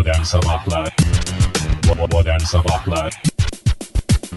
Modern Sabahlar Modern Sabahlar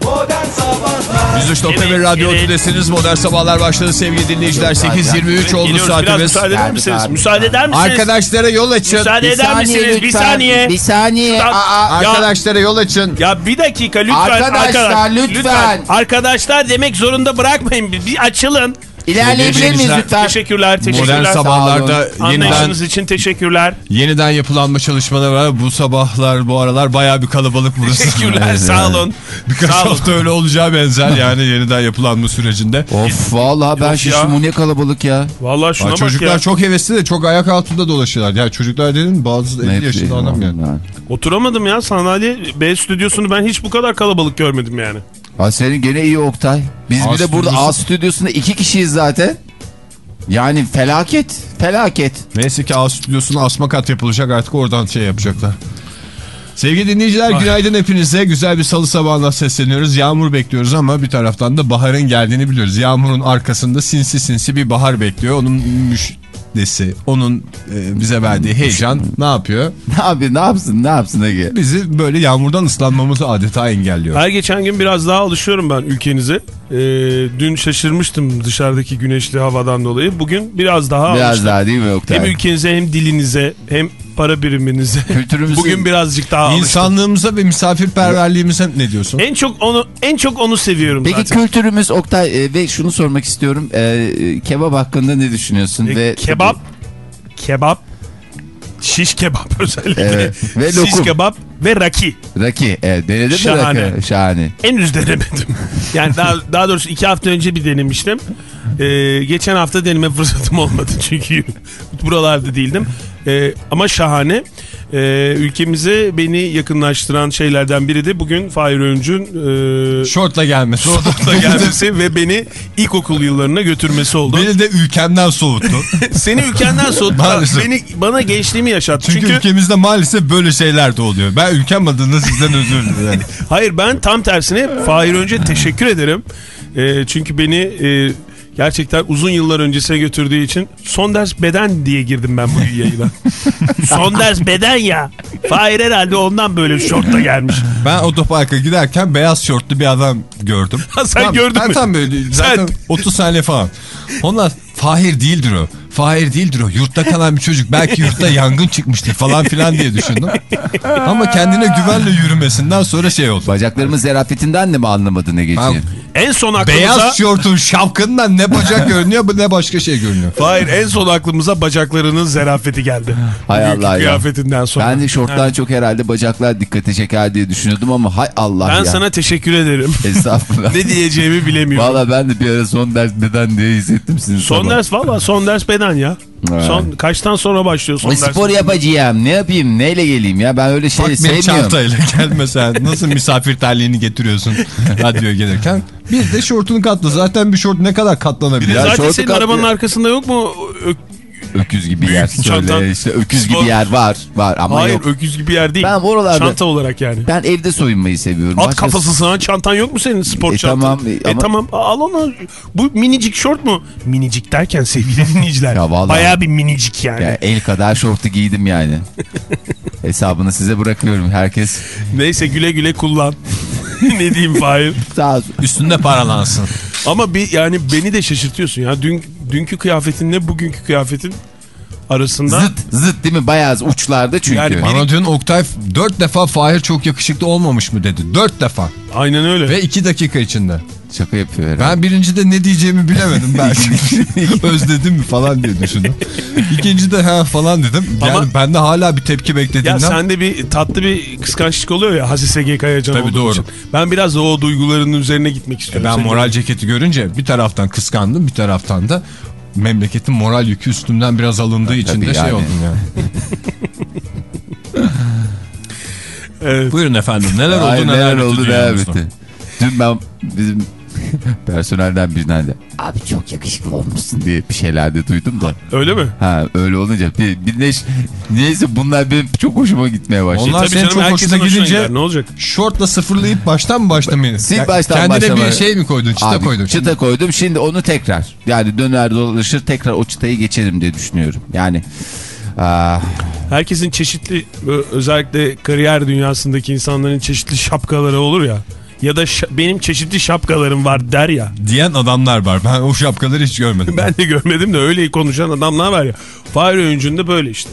Modern Sabahlar 103.1 Radyo Evet. Otudesiniz. Modern Sabahlar başladı sevgili dinleyiciler. 8.23 oldu Geliyoruz. Biraz saatimiz. müsaade eder misiniz? Müsaade eder misiniz? Arkadaşlara yol açın. Müsaade eder misiniz? Bir saniye. Bir saniye. Aa, Aa, Ya- Arkadaşlara yol açın. Ya bir dakika lütfen. Arkadaşlar, arkadaş- lütfen. Arkadaşlar demek zorunda bırakmayın. Bir açılın. İlerleyebilir miyiz lütfen? Teşekkürler, Modern teşekkürler. sabahlarda yeniden Anlayışınız için teşekkürler. yeniden yapılanma çalışmaları var. Bu sabahlar bu aralar bayağı bir kalabalık burası. Teşekkürler, sağ olun. Birkaç Sağ olun. hafta öyle olacağı benzer yani yeniden yapılanma sürecinde. Of vallahi ben şişim bu ne kalabalık ya. Vallahi şuna Aa, bak çocuklar ya. çok hevesli de çok ayak altında dolaşıyorlar. Yani çocuklar dedim bazı 50 yaşında adam yani. Oturamadım ya sandalye B stüdyosunu ben hiç bu kadar kalabalık görmedim yani. Aa, senin gene iyi Oktay. Biz A bir de burada A stüdyosunda iki kişiyiz zaten. Yani felaket. Felaket. Neyse ki A stüdyosuna asma kat yapılacak artık oradan şey yapacaklar. Sevgili dinleyiciler günaydın hepinize. Güzel bir salı sabahına sesleniyoruz. Yağmur bekliyoruz ama bir taraftan da baharın geldiğini biliyoruz. Yağmurun arkasında sinsi sinsi bir bahar bekliyor. Onun müjdesi, onun e, bize verdiği heyecan ne yapıyor? Ne yapıyor? Ne yapsın? Ne yapsın Ege? Bizi böyle yağmurdan ıslanmamızı adeta engelliyor. Her geçen gün biraz daha alışıyorum ben ülkenize. Ee, dün şaşırmıştım dışarıdaki güneşli havadan dolayı. Bugün biraz daha Biraz alıştım. daha değil mi Oktay? Hem ülkenize hem dilinize hem para biriminize. Kültürümüzü- Bugün birazcık daha alıştım. İnsanlığımıza ve misafirperverliğimize ne diyorsun? En çok onu en çok onu seviyorum Peki zaten. kültürümüz Oktay e, ve şunu sormak istiyorum. E, kebap hakkında ne düşünüyorsun? E, ve kebap kebap şiş kebap özellikle. Evet, ve Şiş lokum. kebap ve raki. Raki. Evet, denedin mi Şahane. Raki? Şahane. Henüz denemedim. Yani daha, daha doğrusu iki hafta önce bir denemiştim. Ee, geçen hafta deneme fırsatım olmadı çünkü buralarda değildim. Ee, ama şahane. Ee, ülkemize beni yakınlaştıran şeylerden biri de bugün Fahir Öğüncü'nün e, Şortla gelmesi. şortla gelmesi ve beni ilkokul yıllarına götürmesi oldu. Beni de ülkemden soğuttu. Seni ülkenden soğuttu. Maalesef. beni, bana gençliğimi yaşattı. Çünkü, Çünkü, ülkemizde maalesef böyle şeyler de oluyor. Ben ülkem adına sizden özür dilerim. hayır ben tam tersine Fahir önce teşekkür ederim. Ee, çünkü beni e, gerçekten uzun yıllar öncesine götürdüğü için son ders beden diye girdim ben bu yayına. son ders beden ya. Fahir herhalde ondan böyle şortla gelmiş. Ben otoparka giderken beyaz şortlu bir adam gördüm. Ha, sen Tam- gördün ben mü? tam böyle zaten 30 saniye falan. Onlar Fahir değildir o. Fahir değildir o. Yurtta kalan bir çocuk. Belki yurtta yangın çıkmıştır falan filan diye düşündüm. Ama kendine güvenle yürümesinden sonra şey oldu. Bacaklarımın zerafetinden de mi anlamadın Ege'ciğim? Tamam. En son aklımıza... Beyaz şortun şapkından ne bacak görünüyor ne başka şey görünüyor. Hayır en son aklımıza bacaklarının zerafeti geldi. Hay Allah ya. kıyafetinden sonra. Ben de şorttan çok herhalde bacaklar dikkate çeker diye düşünüyordum ama hay Allah Ben ya. sana teşekkür ederim. Estağfurullah. ne diyeceğimi bilemiyorum. Valla ben de bir ara son ders neden diye hissettim sizin Son sabah. ders valla son ders beden ya. Evet. Son kaçtan sonra başlıyor son Ay, ders? spor yapacağım ne yapayım neyle geleyim ya ben öyle şey Bak sevmiyorum. çantayla gelme sen. Nasıl misafir terliğini getiriyorsun radyoya gelirken. Bir de şortunu katla. Zaten bir şort ne kadar katlanabilir? Ya Zaten senin kat- arabanın arkasında yok mu? Öküz gibi yer söyle işte öküz gibi yer var var ama Hayır yok. öküz gibi yer değil. Ben oralarda- Çanta olarak yani. Ben evde soyunmayı seviyorum. At Başka- kafası sığan çantan yok mu senin spor E, çantan? tamam, E, e, ama- tamam al onu. Bu minicik şort mu? Minicik derken sevgili dinleyiciler. Ya vallahi- Bayağı bir minicik yani. Ya el kadar şortu giydim yani. Hesabını size bırakıyorum herkes. Neyse güle güle kullan. ne diyeyim Fahir? Sağ olsun. Üstünde paralansın. Ama bir yani beni de şaşırtıyorsun ya. Dün, dünkü kıyafetinle bugünkü kıyafetin arasında. Zıt zıt değil mi? Bayağı uçlarda çünkü. Yani Bana dün Oktay dört defa Fahir çok yakışıklı olmamış mı dedi. Dört defa. Aynen öyle. Ve iki dakika içinde. Şaka yapıyor herhalde. Ben birincide ne diyeceğimi bilemedim belki. Özledim mi falan diye düşündüm. İkincide ha falan dedim. Yani Ama- ben de hala bir tepki Ya beklediğimden. sende bir tatlı bir kıskançlık oluyor ya Hasise G. Kayacan Tabii doğru. için. Ben biraz da o duygularının üzerine gitmek istiyorum. Ben Senin- moral ceketi görünce bir taraftan kıskandım bir taraftan da memleketin moral yükü üstümden biraz alındığı için de şey yani. oldum yani. Evet. Buyurun efendim neler oldu Ay, neler, bitti oldu neler bitti. Dün ben bizim personelden birinden de abi çok yakışıklı olmuşsun diye bir şeyler de duydum da. Öyle mi? Ha öyle olunca bir, bir neş, neyse bunlar benim çok hoşuma gitmeye başladı. Onlar Tabii senin canım, çok herkesin hoşuna gidince gider, ne olacak? şortla sıfırlayıp baştan mı başlamayı? Sil baştan Kendine başlama. bir şey mi koydun çıta Abi, koydun? Çıta koydum şimdi onu tekrar yani döner dolaşır tekrar o çıtayı geçerim diye düşünüyorum. Yani Aa, Herkesin çeşitli özellikle kariyer dünyasındaki insanların çeşitli şapkaları olur ya. Ya da benim çeşitli şapkalarım var der ya. Diyen adamlar var. Ben o şapkaları hiç görmedim. Ben de görmedim de öyle konuşan adamlar var ya. Fahir Öğüncü'nde böyle işte.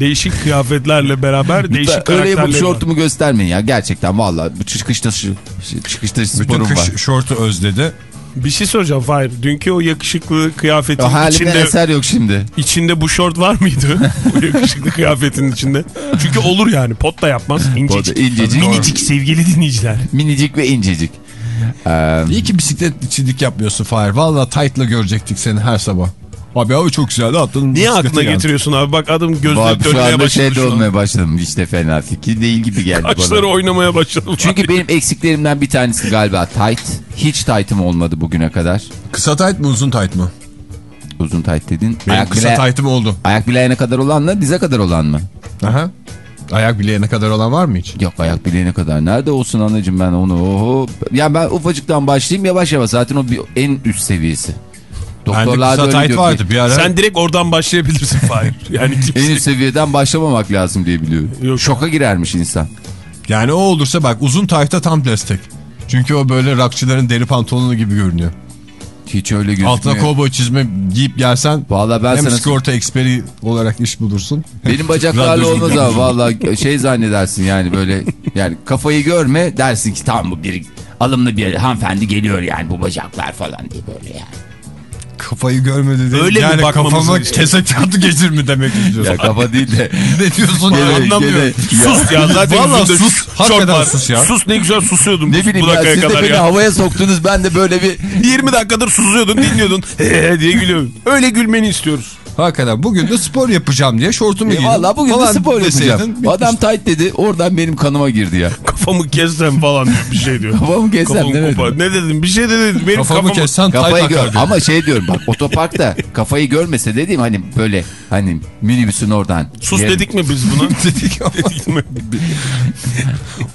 Değişik kıyafetlerle beraber değişik öyle karakterleri yapıp var. şortumu göstermeyin ya. Gerçekten vallahi bu çıkışta şu- çıkışta Bütün sporum kış var. şortu özledi. Bir şey soracağım Fahir. Dünkü o yakışıklı kıyafetin O içinde, eser yok şimdi. içinde bu şort var mıydı? o yakışıklı kıyafetin içinde. Çünkü olur yani. Pot da yapmaz. İncecik. Pot, incecik. Minicik sevgili dinleyiciler. Minicik ve incecik. Ee, İyi ki bisiklet içilik yapmıyorsun Fahir. Valla tight'la görecektik seni her sabah. Abi abi çok güzeldi atladın. Niye aklına geldin. getiriyorsun abi? Bak adım gözleri dönmeye anda başladı şeyde şu an. olmaya başladım. İşte fena fikir değil gibi geldi Kaşları bana. oynamaya başladı. Çünkü benim eksiklerimden bir tanesi galiba tight. Hiç tight'ım olmadı bugüne kadar. Kısa tight mı uzun tight mı? Uzun tight dedin. Benim Ayak, kısa bile, tight'ım oldu. ayak bileğine kadar olanla dize kadar olan mı? Aha. Ayak bileğine kadar olan var mı hiç? Yok ayak bileğine kadar. Nerede olsun anacığım ben onu. Oho. Ya ben ufacıktan başlayayım yavaş yavaş. Zaten o bir en üst seviyesi. Doktorlar da kısa öyle tight diyor vardı ki, bir ara. Sen direkt oradan başlayabilirsin Fahir. Yani En kimse... üst seviyeden başlamamak lazım diye biliyorum. Yok. Şoka girermiş insan. Yani o olursa bak uzun tight'a tam destek. Çünkü o böyle rakçıların deri pantolonu gibi görünüyor. Hiç öyle gözükmüyor. Altına kovboy çizme giyip gelsen Vallahi ben hem sana sigorta eksperi olarak iş bulursun. benim bacaklarla olmaz ama vallahi şey zannedersin yani böyle yani kafayı görme dersin ki tamam bu bir alımlı bir hanımefendi geliyor yani bu bacaklar falan diye böyle yani. Kafayı görmedi değil. Öyle mi yani bakmamızı kafama kese kağıdı geçir mi demek istiyorsun? Ya kafa değil de ne diyorsun ya Gene- anlamıyorum. gene- Sus ya zaten yüzünde sus. Hakikaten var. sus ya. Sus ne güzel susuyordun ne bu, bileyim bu ya dakikaya siz de kadar beni ya. havaya soktunuz ben de böyle bir 20 dakikadır susuyordun dinliyordun "He" diye gülüyordun. Öyle gülmeni istiyoruz. Hakikaten bugün de spor yapacağım diye şortumu E giydim. Valla bugün de spor deseydin, yapacağım. bitmiş. Adam tight dedi oradan benim kanıma girdi ya. Kafamı kessem falan diyor bir şey diyor. Kafamı kessem Kafamı demedim. kopar. Ne dedim bir şey de dedim. Benim Kafamı kafamı, kessen Kafayı gör diyor. ama şey diyorum bak otoparkta kafayı görmese dediğim hani böyle hani minibüsün oradan. Sus Yer- dedik mi biz buna? Dedik ama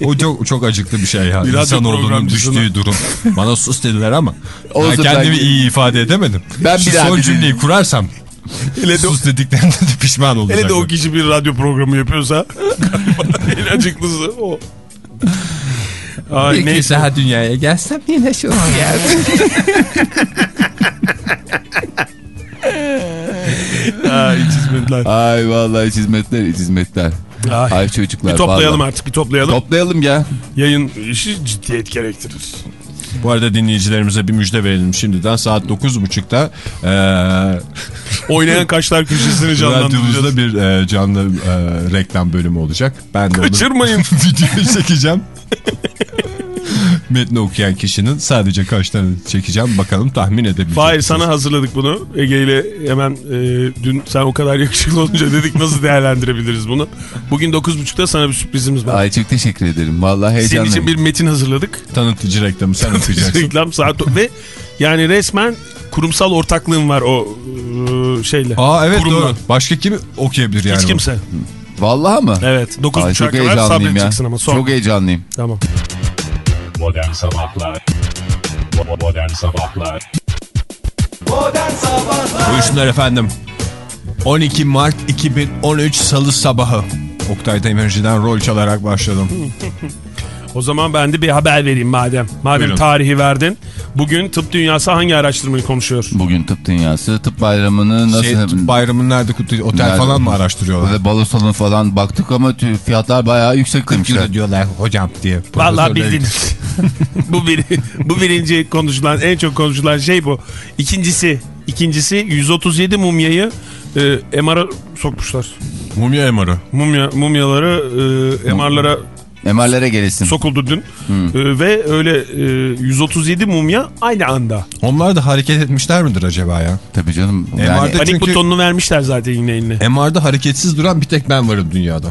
o çok, çok acıklı bir şey ya. Bir radyo İnsanoğlunun düştüğü durum. Bana sus dediler ama ben Olsun, kendimi ben- iyi ifade edemedim. Ben Şu bir daha son cümleyi kurarsam Hele de, sus dediklerinde de pişman olacaklar. hele de o kişi bir radyo programı yapıyorsa en acıklısı o. Ay, Bir kez daha dünyaya gelsem yine şu an Ay, çizmediler. Ay vallahi iç hizmetler iç hizmetler. Ay. Ay çocuklar. Bir toplayalım vallahi. artık bir toplayalım. Toplayalım ya. Yayın işi ciddiyet gerektirir. Bu arada dinleyicilerimize bir müjde verelim şimdiden. Saat 9.30'da eee Oynayan kaşlar köşesini canlandıracağız. radyomuzda bir eee, canlı eee, reklam bölümü olacak. Ben de onu Kaçırmayın. videoyu çekeceğim. Metni okuyan kişinin sadece kaşlarını çekeceğim. Bakalım tahmin edebilecek misiniz? sana hazırladık bunu. Ege ile hemen e, dün sen o kadar yakışıklı olunca dedik nasıl değerlendirebiliriz bunu. Bugün 9.30'da sana bir sürprizimiz var. Ay çok teşekkür ederim. Vallahi Senin heyecanlıyım. için bir metin hazırladık. Tanıtıcı reklamı sen okuyacaksın. Reklam saat ve yani resmen kurumsal ortaklığım var o e, şeyle. Aa evet Kurumla. doğru. Başka kim okuyabilir yani? Hiç kimse. Vallahi mı? Evet. Ay 9.30'a çok kadar heyecanlıyım ya. sabredeceksin ama son. Çok heyecanlıyım. Tamam. Modern Sabahlar Modern Sabahlar Modern Sabahlar Buyursunlar efendim. 12 Mart 2013 Salı sabahı. Oktay Demirci'den rol çalarak başladım. O zaman ben de bir haber vereyim madem. Madem Buyurun. tarihi verdin. Bugün tıp dünyası hangi araştırmayı konuşuyor? Bugün tıp dünyası tıp bayramını nasıl... Şey, tıp bayramını nerede kutluyor? Otel Nerede? falan mı araştırıyorlar? Böyle balo salonu falan baktık ama fiyatlar bayağı yüksek demişler. diyorlar hocam diye. Vallahi Profesörler- bildiniz. bu bir, bu birinci konuşulan en çok konuşulan şey bu. İkincisi ikincisi 137 mumyayı e, MR'a sokmuşlar. Mumya MR'ı. Mumya mumyaları e, MR'lara MR'lere gelesin. sokuldu dün. E, ve öyle e, 137 mumya aynı anda. Onlar da hareket etmişler midir acaba ya? Tabii canım. MR'de Yani, Panik Çünkü- butonunu vermişler zaten yine eline. MR'da hareketsiz duran bir tek ben varım dünyada.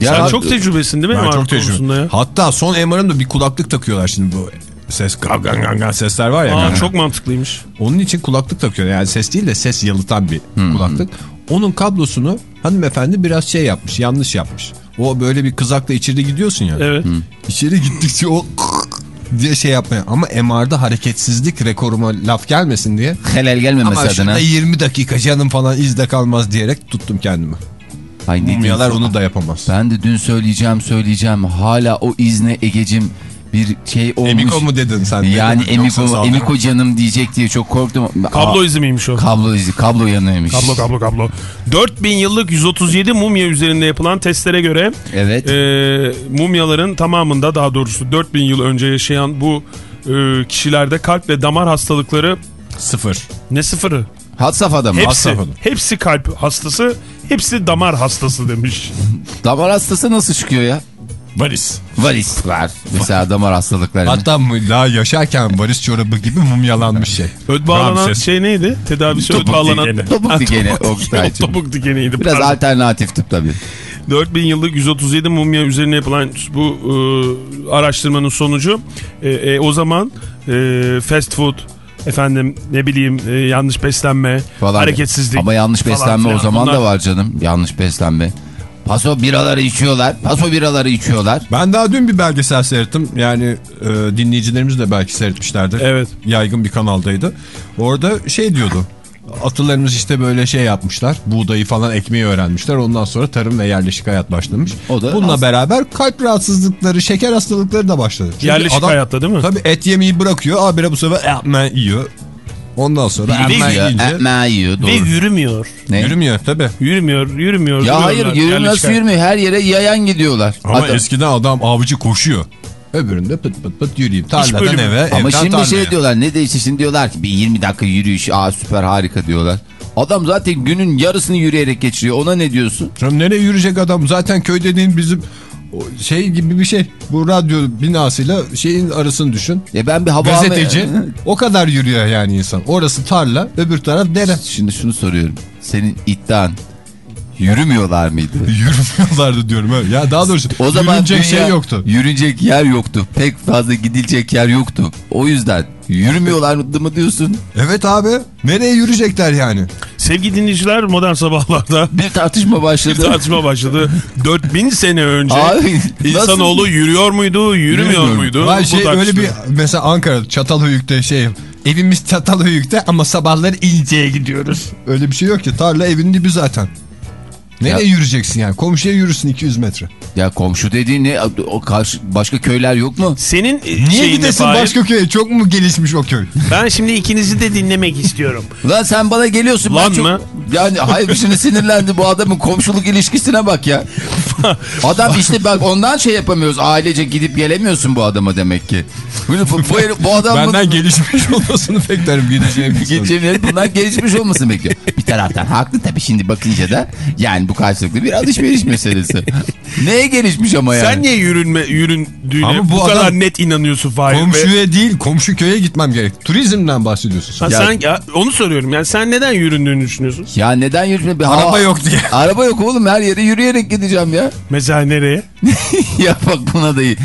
ya, Sen çok tecrübesin değil mi Ben MR çok konusunda ya? Hatta son MR'ımda bir kulaklık takıyorlar şimdi bu ses gang gang gang gang sesler var ya. Aa, gang. çok mantıklıymış. Onun için kulaklık takıyor. Yani ses değil de ses yalıtan bir kulaklık. Onun kablosunu hanımefendi biraz şey yapmış, yanlış yapmış. O böyle bir kızakla içeri gidiyorsun ya. Evet. İçeri gittikçe o diye şey yapmaya. Ama MR'da hareketsizlik rekoruma laf gelmesin diye. Helal gelmemesi Ama adına. şurada 20 dakika canım falan izde kalmaz diyerek tuttum kendimi. Ay Mumyalar onu da yapamaz. Ben de dün söyleyeceğim söyleyeceğim. Hala o izne Egecim bir şey olmuş. Emiko mu dedin sen? Yani Emiko, Emiko canım diyecek diye çok korktum. Kablo Aa, izi miymiş o? Kablo izi. Kablo yanıymış. Kablo kablo kablo. 4000 yıllık 137 mumya üzerinde yapılan testlere göre Evet. e, mumyaların tamamında daha doğrusu 4000 yıl önce yaşayan bu e, kişilerde kalp ve damar hastalıkları Sıfır. ne sıfırı? Had safhada mı? Hepsi, safhada. hepsi kalp hastası, hepsi damar hastası demiş. Damar hastası nasıl çıkıyor ya? Varis. Varis var. Mesela damar hastalıkları. Hatta daha yaşarken varis çorabı gibi mumyalanmış şey. Öd bağlanan Ramses. şey neydi? Tedavisi öd Topuk bağlanan. dikeni. Topuk dikeni, topuk- Oktay'cığım. Topuk dikeniydi. Biraz pardon. alternatif tıp tabii. 4000 yıllık 137 mumya üzerine yapılan bu e, araştırmanın sonucu e, e, o zaman e, fast food efendim ne bileyim e, yanlış beslenme, Falan. hareketsizlik. Ama yanlış falan beslenme o filan. zaman Bunlar- da var canım. Yanlış beslenme. Paso biraları içiyorlar. Paso biraları içiyorlar. Ben daha dün bir belgesel seyrettim. Yani e, dinleyicilerimiz de belki seyretmişlerdir. Evet. Yaygın bir kanaldaydı. Orada şey diyordu. Atalarımız işte böyle şey yapmışlar. Buğdayı falan ekmeği öğrenmişler. Ondan sonra tarım ve yerleşik hayat başlamış. O da Bununla az- beraber kalp rahatsızlıkları, şeker hastalıkları da başladı. Çünkü Yerleşik hayatta değil mi? Tabii et yemeyi bırakıyor. Abire bu sefer ekmeği yiyor. Ondan sonra yiyor, yiyince ekmeği yiyor. Ve Doğru. yürümüyor. Ne? yürümüyor tabii. Yürümüyor, yürümüyor. Ya hayır Yerleşik nasıl yürümüyor? Her yere yayan gidiyorlar. Ama Adam- eskiden adam avcı koşuyor. Öbüründe pıt pıt pıt yürüyeyim. Tarladan eve, Ama şimdi tarlaya. şey diyorlar ne değişti şimdi diyorlar ki bir 20 dakika yürüyüş aa süper harika diyorlar. Adam zaten günün yarısını yürüyerek geçiriyor ona ne diyorsun? Canım nereye yürüyecek adam? Zaten köy dediğin bizim o şey gibi bir şey. Bu radyo binasıyla şeyin arasını düşün. E ben bir hava Gazeteci o kadar yürüyor yani insan. Orası tarla, öbür taraf dere. Şimdi şunu soruyorum. Senin iddian yürümüyorlar mıydı? Yürümüyorlardı diyorum. öyle. Ya daha doğrusu O zaman yürünecek dünya- şey yoktu. Yürünecek yer yoktu. Pek fazla gidilecek yer yoktu. O yüzden yürümüyorlardı mı diyorsun? Evet abi. Nereye yürüyecekler yani? Sevgili dinleyiciler modern sabahlarda Bir tartışma bir başladı. tartışma başladı. 4000 sene önce Abi, insanoğlu yürüyor muydu, yürümüyor Yürümüyor. muydu? Bu şey öyle bir mesela Ankara Çatalhöyük'te şey evimiz Çatalhöyük'te ama sabahları İnce'ye gidiyoruz. Öyle bir şey yok ki tarla evin dibi zaten. Nereye Ya- yürüyeceksin yani? Komşuya yürürsün 200 metre. Ya komşu dediğin ne? O karşı başka köyler yok mu? Senin e, Niye gidesin Fahir, başka köye? Çok mu gelişmiş o köy? Ben şimdi ikinizi de dinlemek istiyorum. Lan sen bana geliyorsun. Lan ben çok... mı? Yani hayır şimdi sinirlendi bu adamın komşuluk ilişkisine bak ya. Adam işte bak ondan şey yapamıyoruz. Ailece gidip gelemiyorsun bu adama demek ki. Bu, bu, bu, bu adam Benden gelişmiş olmasını beklerim gideceğim. Geçeceğim bundan gelişmiş olmasını bekliyor. Bir taraftan haklı tabii şimdi bakınca da yani bu karşılıklı bir alışveriş meselesi. Neye gelişmiş ama yani? Sen niye yürünme, yüründüğüne Ama bu, bu kadar adam- net inanıyorsun Fahir? Ve- Komşuya değil komşu köye gitmem gerek. Turizmden bahsediyorsun. Ha, Ya- sen ya, onu soruyorum. Yani sen neden yüründüğünü düşünüyorsun? Ya neden yürüme? Bir Araba yok diye. Araba yok oğlum her yere yürüyerek gideceğim ya. Mesela nereye? ya bak buna da iyi.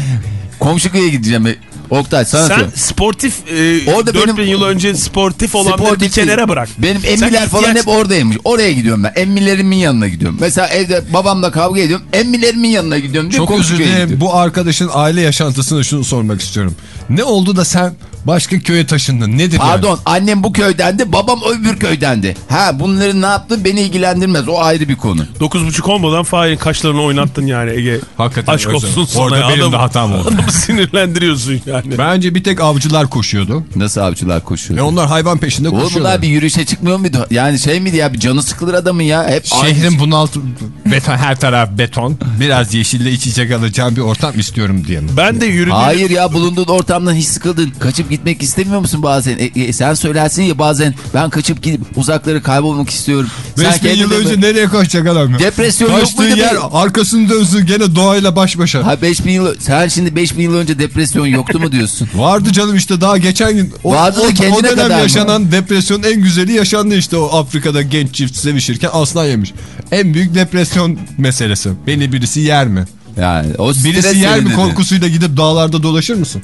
Komşu köye gideceğim. Oktay sana Sen söylüyorum. sportif e, Orada 4000 benim- yıl önce sportif olanları bir Sportif değil. kenara bırak. Benim emmiler falan ihtiyaç- hep oradaymış. Oraya gidiyorum ben. Emmilerimin yanına gidiyorum. Mesela evde babamla kavga ediyorum. Emmilerimin yanına gidiyorum. Çok özür dilerim. Bu arkadaşın aile yaşantısını şunu sormak istiyorum. Ne oldu da sen başka köye taşındın? Nedir Pardon yani? annem bu köydendi babam öbür köydendi. Ha bunların ne yaptı beni ilgilendirmez o ayrı bir konu. 9.30 olmadan Fahir'in kaşlarını oynattın yani Ege. Hakikaten Aşk olsun sana. Orada ya. benim Adamı- de hatam oldu. Adamı sinirlendiriyorsun yani. Bence bir tek avcılar koşuyordu. Nasıl avcılar koşuyor? E onlar hayvan peşinde Oğlum koşuyorlar. bunlar bir yürüyüşe çıkmıyor muydu? Yani şey miydi ya bir canı sıkılır adamın ya. Hep Şehrin bunaltı beton her taraf beton. Biraz yeşille iç içe kalacağım bir ortam istiyorum diye? Ben de yürüdüğüm... Hayır ya bulunduğun ortamdan hiç sıkıldın. Kaçıp gitmek istemiyor musun bazen? E, e, sen söylersin ya bazen ben kaçıp gidip uzakları kaybolmak istiyorum. Sen 5000 yıl önce nereye kaçacak adam? Depresyon yok Kaçtığı muydu? yer be? arkasını dönsün gene doğayla baş başa. Ha 5000 yıl sen şimdi 5000 yıl önce depresyon yoktu mu diyorsun? Vardı canım işte daha geçen gün o, Vardı o, kendine o dönem kadar mı? yaşanan depresyonun en güzeli yaşandı işte o Afrika'da genç çift sevişirken aslan yemiş. En büyük depresyon meselesi. Beni birisi yer mi? Yani o Birisi yer mi dedi. korkusuyla gidip dağlarda dolaşır mısın?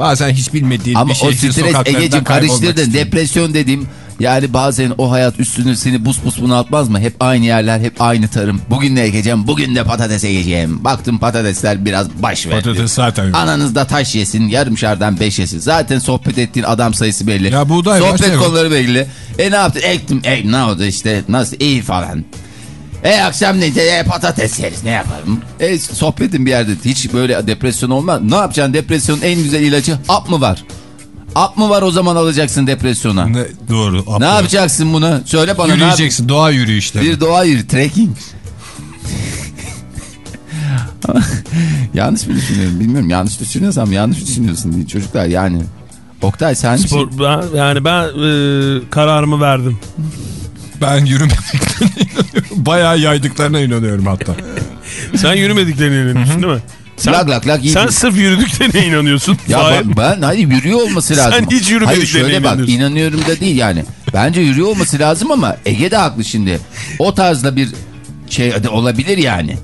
Bazen hiç bilmediğin Ama bir şey o için stres kaybolmak karıştırdın. Depresyon dediğim Yani bazen o hayat üstünü seni bus bus bunaltmaz mı? Hep aynı yerler, hep aynı tarım. Bugün ne ekeceğim, bugün de patates ekeceğim. Baktım patatesler biraz baş verdi. Patates zaten. Ananız da taş yesin, yarım şardan beş yesin. Zaten sohbet ettiğin adam sayısı belli. Ya buğday Sohbet konuları belli. E ne yaptın? Ektim. E ne oldu işte? Nasıl? İyi falan. E akşam ne? E, patates yeriz. Ne yapalım? E sohbetin bir yerde. Hiç böyle depresyon olmaz. Ne yapacaksın? Depresyonun en güzel ilacı ap mı var? Ap mı var o zaman alacaksın depresyona? Ne, Ne, doğru. yapacaksın bunu? Söyle bana. Yürüyeceksin. Doğa yürüyüşleri. Bir doğa yürü. Trekking. yanlış mı düşünüyorum bilmiyorum. Yanlış düşünüyorsam yanlış düşünüyorsun diye çocuklar yani. Oktay sen Spor, ben, yani ben e, kararımı verdim. Ben yürümediklerine inanıyorum. Bayağı yaydıklarına inanıyorum hatta. Sen yürümediklerine inanıyorsun değil mi? Sen, Lak lak lak sen sırf yürüdüklerine inanıyorsun. Ya ben, ben hani yürüyor olması lazım. Sen hiç yürümediklerine Hayır şöyle bak inanıyorsun. inanıyorum da değil yani. Bence yürüyor olması lazım ama Ege de haklı şimdi. O tarzda bir şey olabilir yani.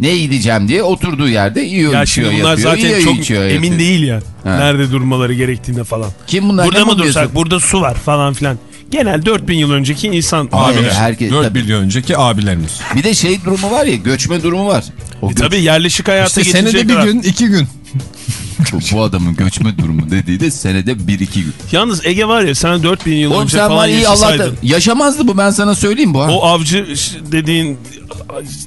Ne gideceğim diye oturduğu yerde yiyor Ya içiyor şimdi bunlar yapıyor. zaten yiyor, çok içiyor, emin yapıyor. değil ya. Ha. Nerede durmaları gerektiğine falan. Kim bunlar? Burada mı dursak? Burada su var falan filan. Genel 4000 yıl önceki insan Abi, abiler. herkes, 4 tabii. milyon önceki abilerimiz. Bir de şey durumu var ya göçme durumu var. O E göç- tabii yerleşik hayata İşte geçinceye senede bir kadar. gün, iki gün. Bu, bu adamın göçme durumu dediği de senede bir iki gün. Yalnız Ege var ya sen 4000 yıl Oğlum önce sen falan var iyi yaşasaydın. yaşamazdı bu ben sana söyleyeyim bu ha. O avcı dediğin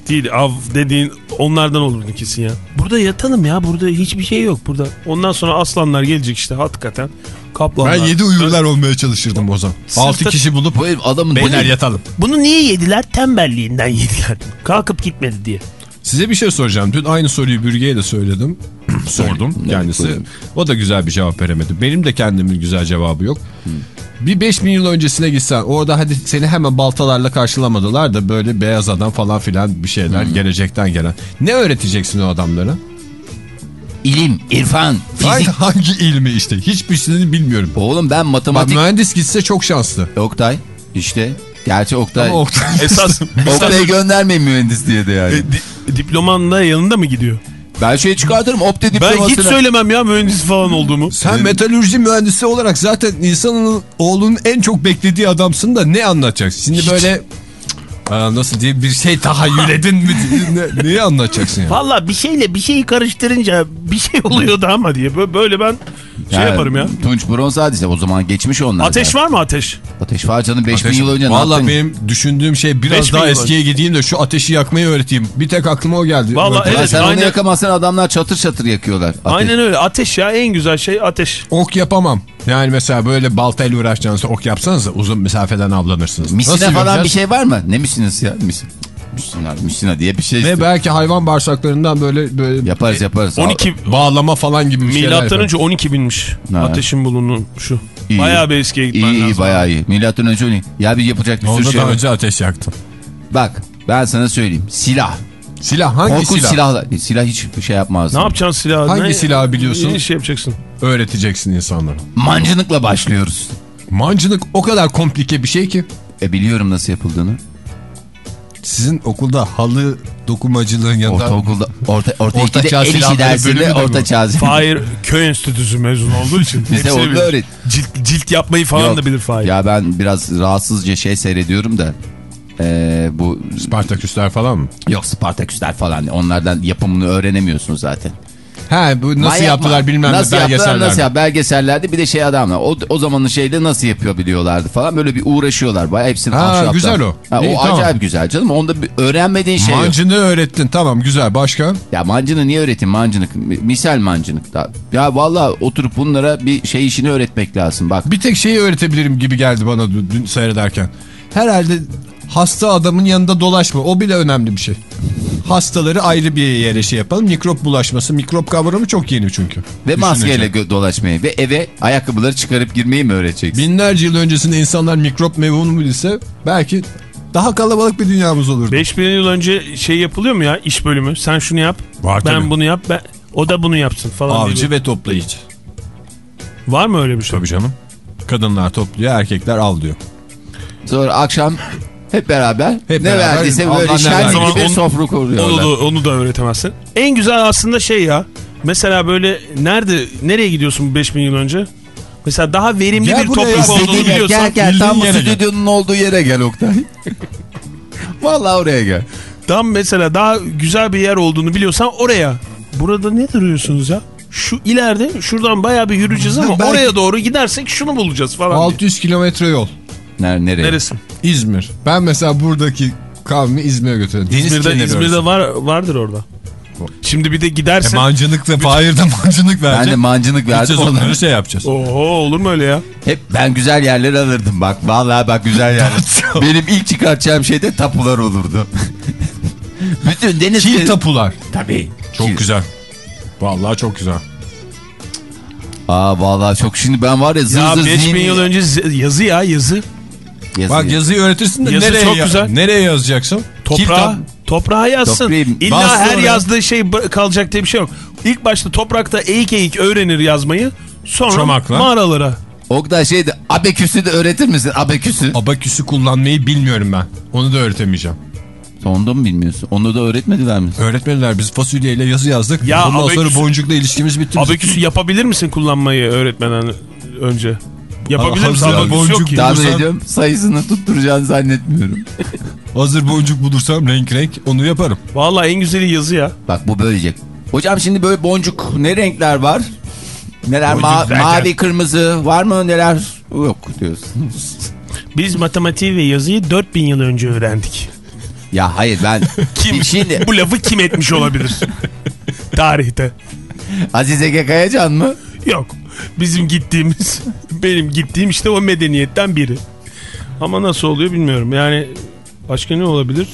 değil av dediğin onlardan olurdu kesin ya. Burada yatalım ya burada hiçbir şey yok burada. Ondan sonra aslanlar gelecek işte hakikaten. Kaplanlar. Ben 7 uyurlar olmaya çalışırdım o zaman. Sırtı- 6 kişi bulup adamın beyler yatalım. Bunu niye yediler? Tembelliğinden yediler. Kalkıp gitmedi diye. Size bir şey soracağım. Dün aynı soruyu Bürge'ye de söyledim. Sordum Evet, kendisi. buyurun. o da güzel bir cevap veremedi. Benim de kendimin güzel cevabı yok. Bir 5000 yıl öncesine gitsen orada hadi seni hemen baltalarla karşılamadılar da böyle beyaz adam falan filan bir şeyler gelecekten gelen. Ne öğreteceksin o adamlara? İlim, irfan, fizik. hangi ilmi işte? Hiçbirisini bilmiyorum. Oğlum ben Bak matematik... mühendis gitse çok şanslı. Oktay işte. Gerçi Oktay... Ama o- Esas Oktay'ı göndermeyin mühendis diye de yani. E, di- diploman da yanında mı gidiyor? Ben şey çıkartırım opti Ben diplomasını. hiç söylemem ya mühendis falan olduğumu. Sen metalürji mühendisi olarak zaten insanın oğlunun en çok beklediği adamsın da ne anlatacaksın? Şimdi böyle Aa, nasıl diye bir şey tahayyül edin mi? Ne, neyi anlatacaksın ya? Valla bir şeyle bir şeyi karıştırınca bir şey oluyordu ama diye. Bö- Böyle ben şey Yani yaparım ya. Tunç Bronz hadise o zaman geçmiş onlar. Ateş zaten. var mı ateş? Ateş var canım 5000 yıl önce ne Valla benim düşündüğüm şey biraz 5000 daha eskiye gideyim de şu ateşi yakmayı öğreteyim. Bir tek aklıma o geldi. Ya evet. sen onu aynen. yakamazsan adamlar çatır çatır yakıyorlar. Ateş. Aynen öyle. Ateş ya en güzel şey ateş. Ok yapamam. Yani mesela böyle baltayla uğraşacağınızda ok yapsanız da uzun mesafeden avlanırsınız. Misine Nasıl falan göreceğiz? bir şey var mı? Ne misinesi ya? Misin. Misina, misina diye bir şey. Ve işte. belki hayvan bağırsaklarından böyle, böyle Yaparız yaparız. 12 bağlama falan gibi bir şeyler milattan önce 12 binmiş. Ha. Ateşin bulunun şu. İyi. Bayağı bir eskiye gitmen İyi iyi lazım. bayağı iyi. Milattan önce 12. Ya bir yapacak bir sürü Onda şey daha var. önce ateş yaktım. Bak ben sana söyleyeyim. Silah. Silah hangi Korkunç silah? silahlar. E, Silah hiç bir şey yapmaz. Ne yapacaksın silahı? Hangi ne, silahı biliyorsun? Ne şey yapacaksın? Öğreteceksin insanlara. Mancınıkla başlıyoruz. Mancınık o kadar komplike bir şey ki. E biliyorum nasıl yapıldığını. Sizin okulda halı dokumacılığın yanında Ortaokulda orta orta, Orta ikide çağ el işi dersinde de orta çağ Fahir köy enstitüsü mezun olduğu için. Bize onu öğret. Cilt, cilt yapmayı falan Yok. da bilir Fahir. Ya ben biraz rahatsızca şey seyrediyorum da. Ee, bu Spartaküsler falan mı? yok Spartaküsler falan onlardan yapımını öğrenemiyorsun zaten. He bu nasıl Manyak yaptılar mı? bilmem ne nasıl yaptılar, belgesellerde. nasıl yap belgesellerde bir de şey adamlar o, o zamanın şeyde nasıl yapıyor biliyorlardı falan böyle bir uğraşıyorlar bayağı hepsini Ha, güzel o. Ha, İyi, o tamam. acayip güzel canım onda bir öğrenmediğin şey yok. Mancını öğrettin tamam güzel başka? Ya mancını niye öğreteyim mancınık Mi- misal mancınık da. Ya valla oturup bunlara bir şey işini öğretmek lazım bak. Bir tek şeyi öğretebilirim gibi geldi bana dün dün seyrederken. Herhalde hasta adamın yanında dolaşma o bile önemli bir şey. Hastaları ayrı bir yere şey yapalım. Mikrop bulaşması, mikrop kavramı çok yeni çünkü. Ve maskeyle dolaşmayı ve eve ayakkabıları çıkarıp girmeyi mi öğreteceksin? Binlerce yıl öncesinde insanlar mikrop mevhunu bilse belki daha kalabalık bir dünyamız olurdu. 5000 yıl önce şey yapılıyor mu ya iş bölümü? Sen şunu yap. Var ben tabii. bunu yap. Ben, o da bunu yapsın falan. Avcı diye. ve toplayıcı. Var mı öyle bir şey? Tabii canım. Kadınlar topluyor, erkekler avlıyor. Sonra akşam hep beraber Hep ne beraber verdiyse böyle şen gibi bir Onu- sofra Onu kuruyorlar. da, onu da öğretemezsin. En güzel aslında şey ya. Mesela böyle nerede nereye gidiyorsun bu 5000 yıl önce? Mesela daha verimli Gel bir toprak olduğunu yer, biliyorsan. gel gel tam bu gel. stüdyonun olduğu yere gel Oktay. Vallahi oraya gel. Tam mesela daha güzel bir yer olduğunu biliyorsan oraya. Burada ne duruyorsunuz ya? Şu ileride şuradan bayağı bir yürüyeceğiz ama Belki- oraya doğru gidersek şunu bulacağız falan. diye. 600 kilometre yol. Nereye? nereye? Neresi? İzmir. Ben mesela buradaki kavmi İzmir'e götürdüm. Deniz İzmir'de, İzmir'de var vardır orada. Şimdi bir de E, gidersin. mancınık da Fahir de mancınık Ben verecek. de mancınık verdim Gideceğiz onları. şey yapacağız. Oho olur mu öyle ya? Hep ben güzel yerleri alırdım bak. Vallahi bak güzel yerler. Benim ilk çıkartacağım şey de tapular olurdu. Bütün deniz... Kil tapular. Tabii. Çok Kil. güzel. Vallahi çok güzel. Aa vallahi çok şimdi ben var ya zır Ya zır 5000 zihin- yıl önce yazı ya yazı. Yazı- Bak yazıyı öğretirsin de Yazı nereye, çok güzel. nereye yazacaksın? Toprağa, toprağa yazsın. Toprayım. İlla Bastı her oraya. yazdığı şey kalacak diye bir şey yok. İlk başta toprakta eğik eğik öğrenir yazmayı. Sonra Çomakla. mağaralara. Oktay şeydi abeküsü de öğretir misin abeküsü? Abaküsü kullanmayı bilmiyorum ben. Onu da öğretemeyeceğim. Onu da mı bilmiyorsun? Onu da öğretmediler mi? Öğretmediler biz fasulyeyle yazı yazdık. Ya Ondan sonra abaküs- boncukla ilişkimiz bitti. Abeküsü yapabilir misin kullanmayı öğretmeden önce? Yapabilir misin? hazır Abeküs boncuk yok Tahmin ediyorum sayısını tutturacağını zannetmiyorum. Hazır boncuk bulursam renk renk onu yaparım. Vallahi en güzeli yazı ya. Bak bu bölecek. Hocam şimdi böyle boncuk ne renkler var? Neler Boncuk ma- derken- mavi kırmızı var mı neler yok diyorsunuz. Biz matematiği ve yazıyı 4000 yıl önce öğrendik. Ya hayır ben Kim? şimdi Bu lafı kim etmiş olabilir? Tarihte. Aziz Ege Kayacan mı? Yok. Bizim gittiğimiz, benim gittiğim işte o medeniyetten biri. Ama nasıl oluyor bilmiyorum. Yani başka ne olabilir?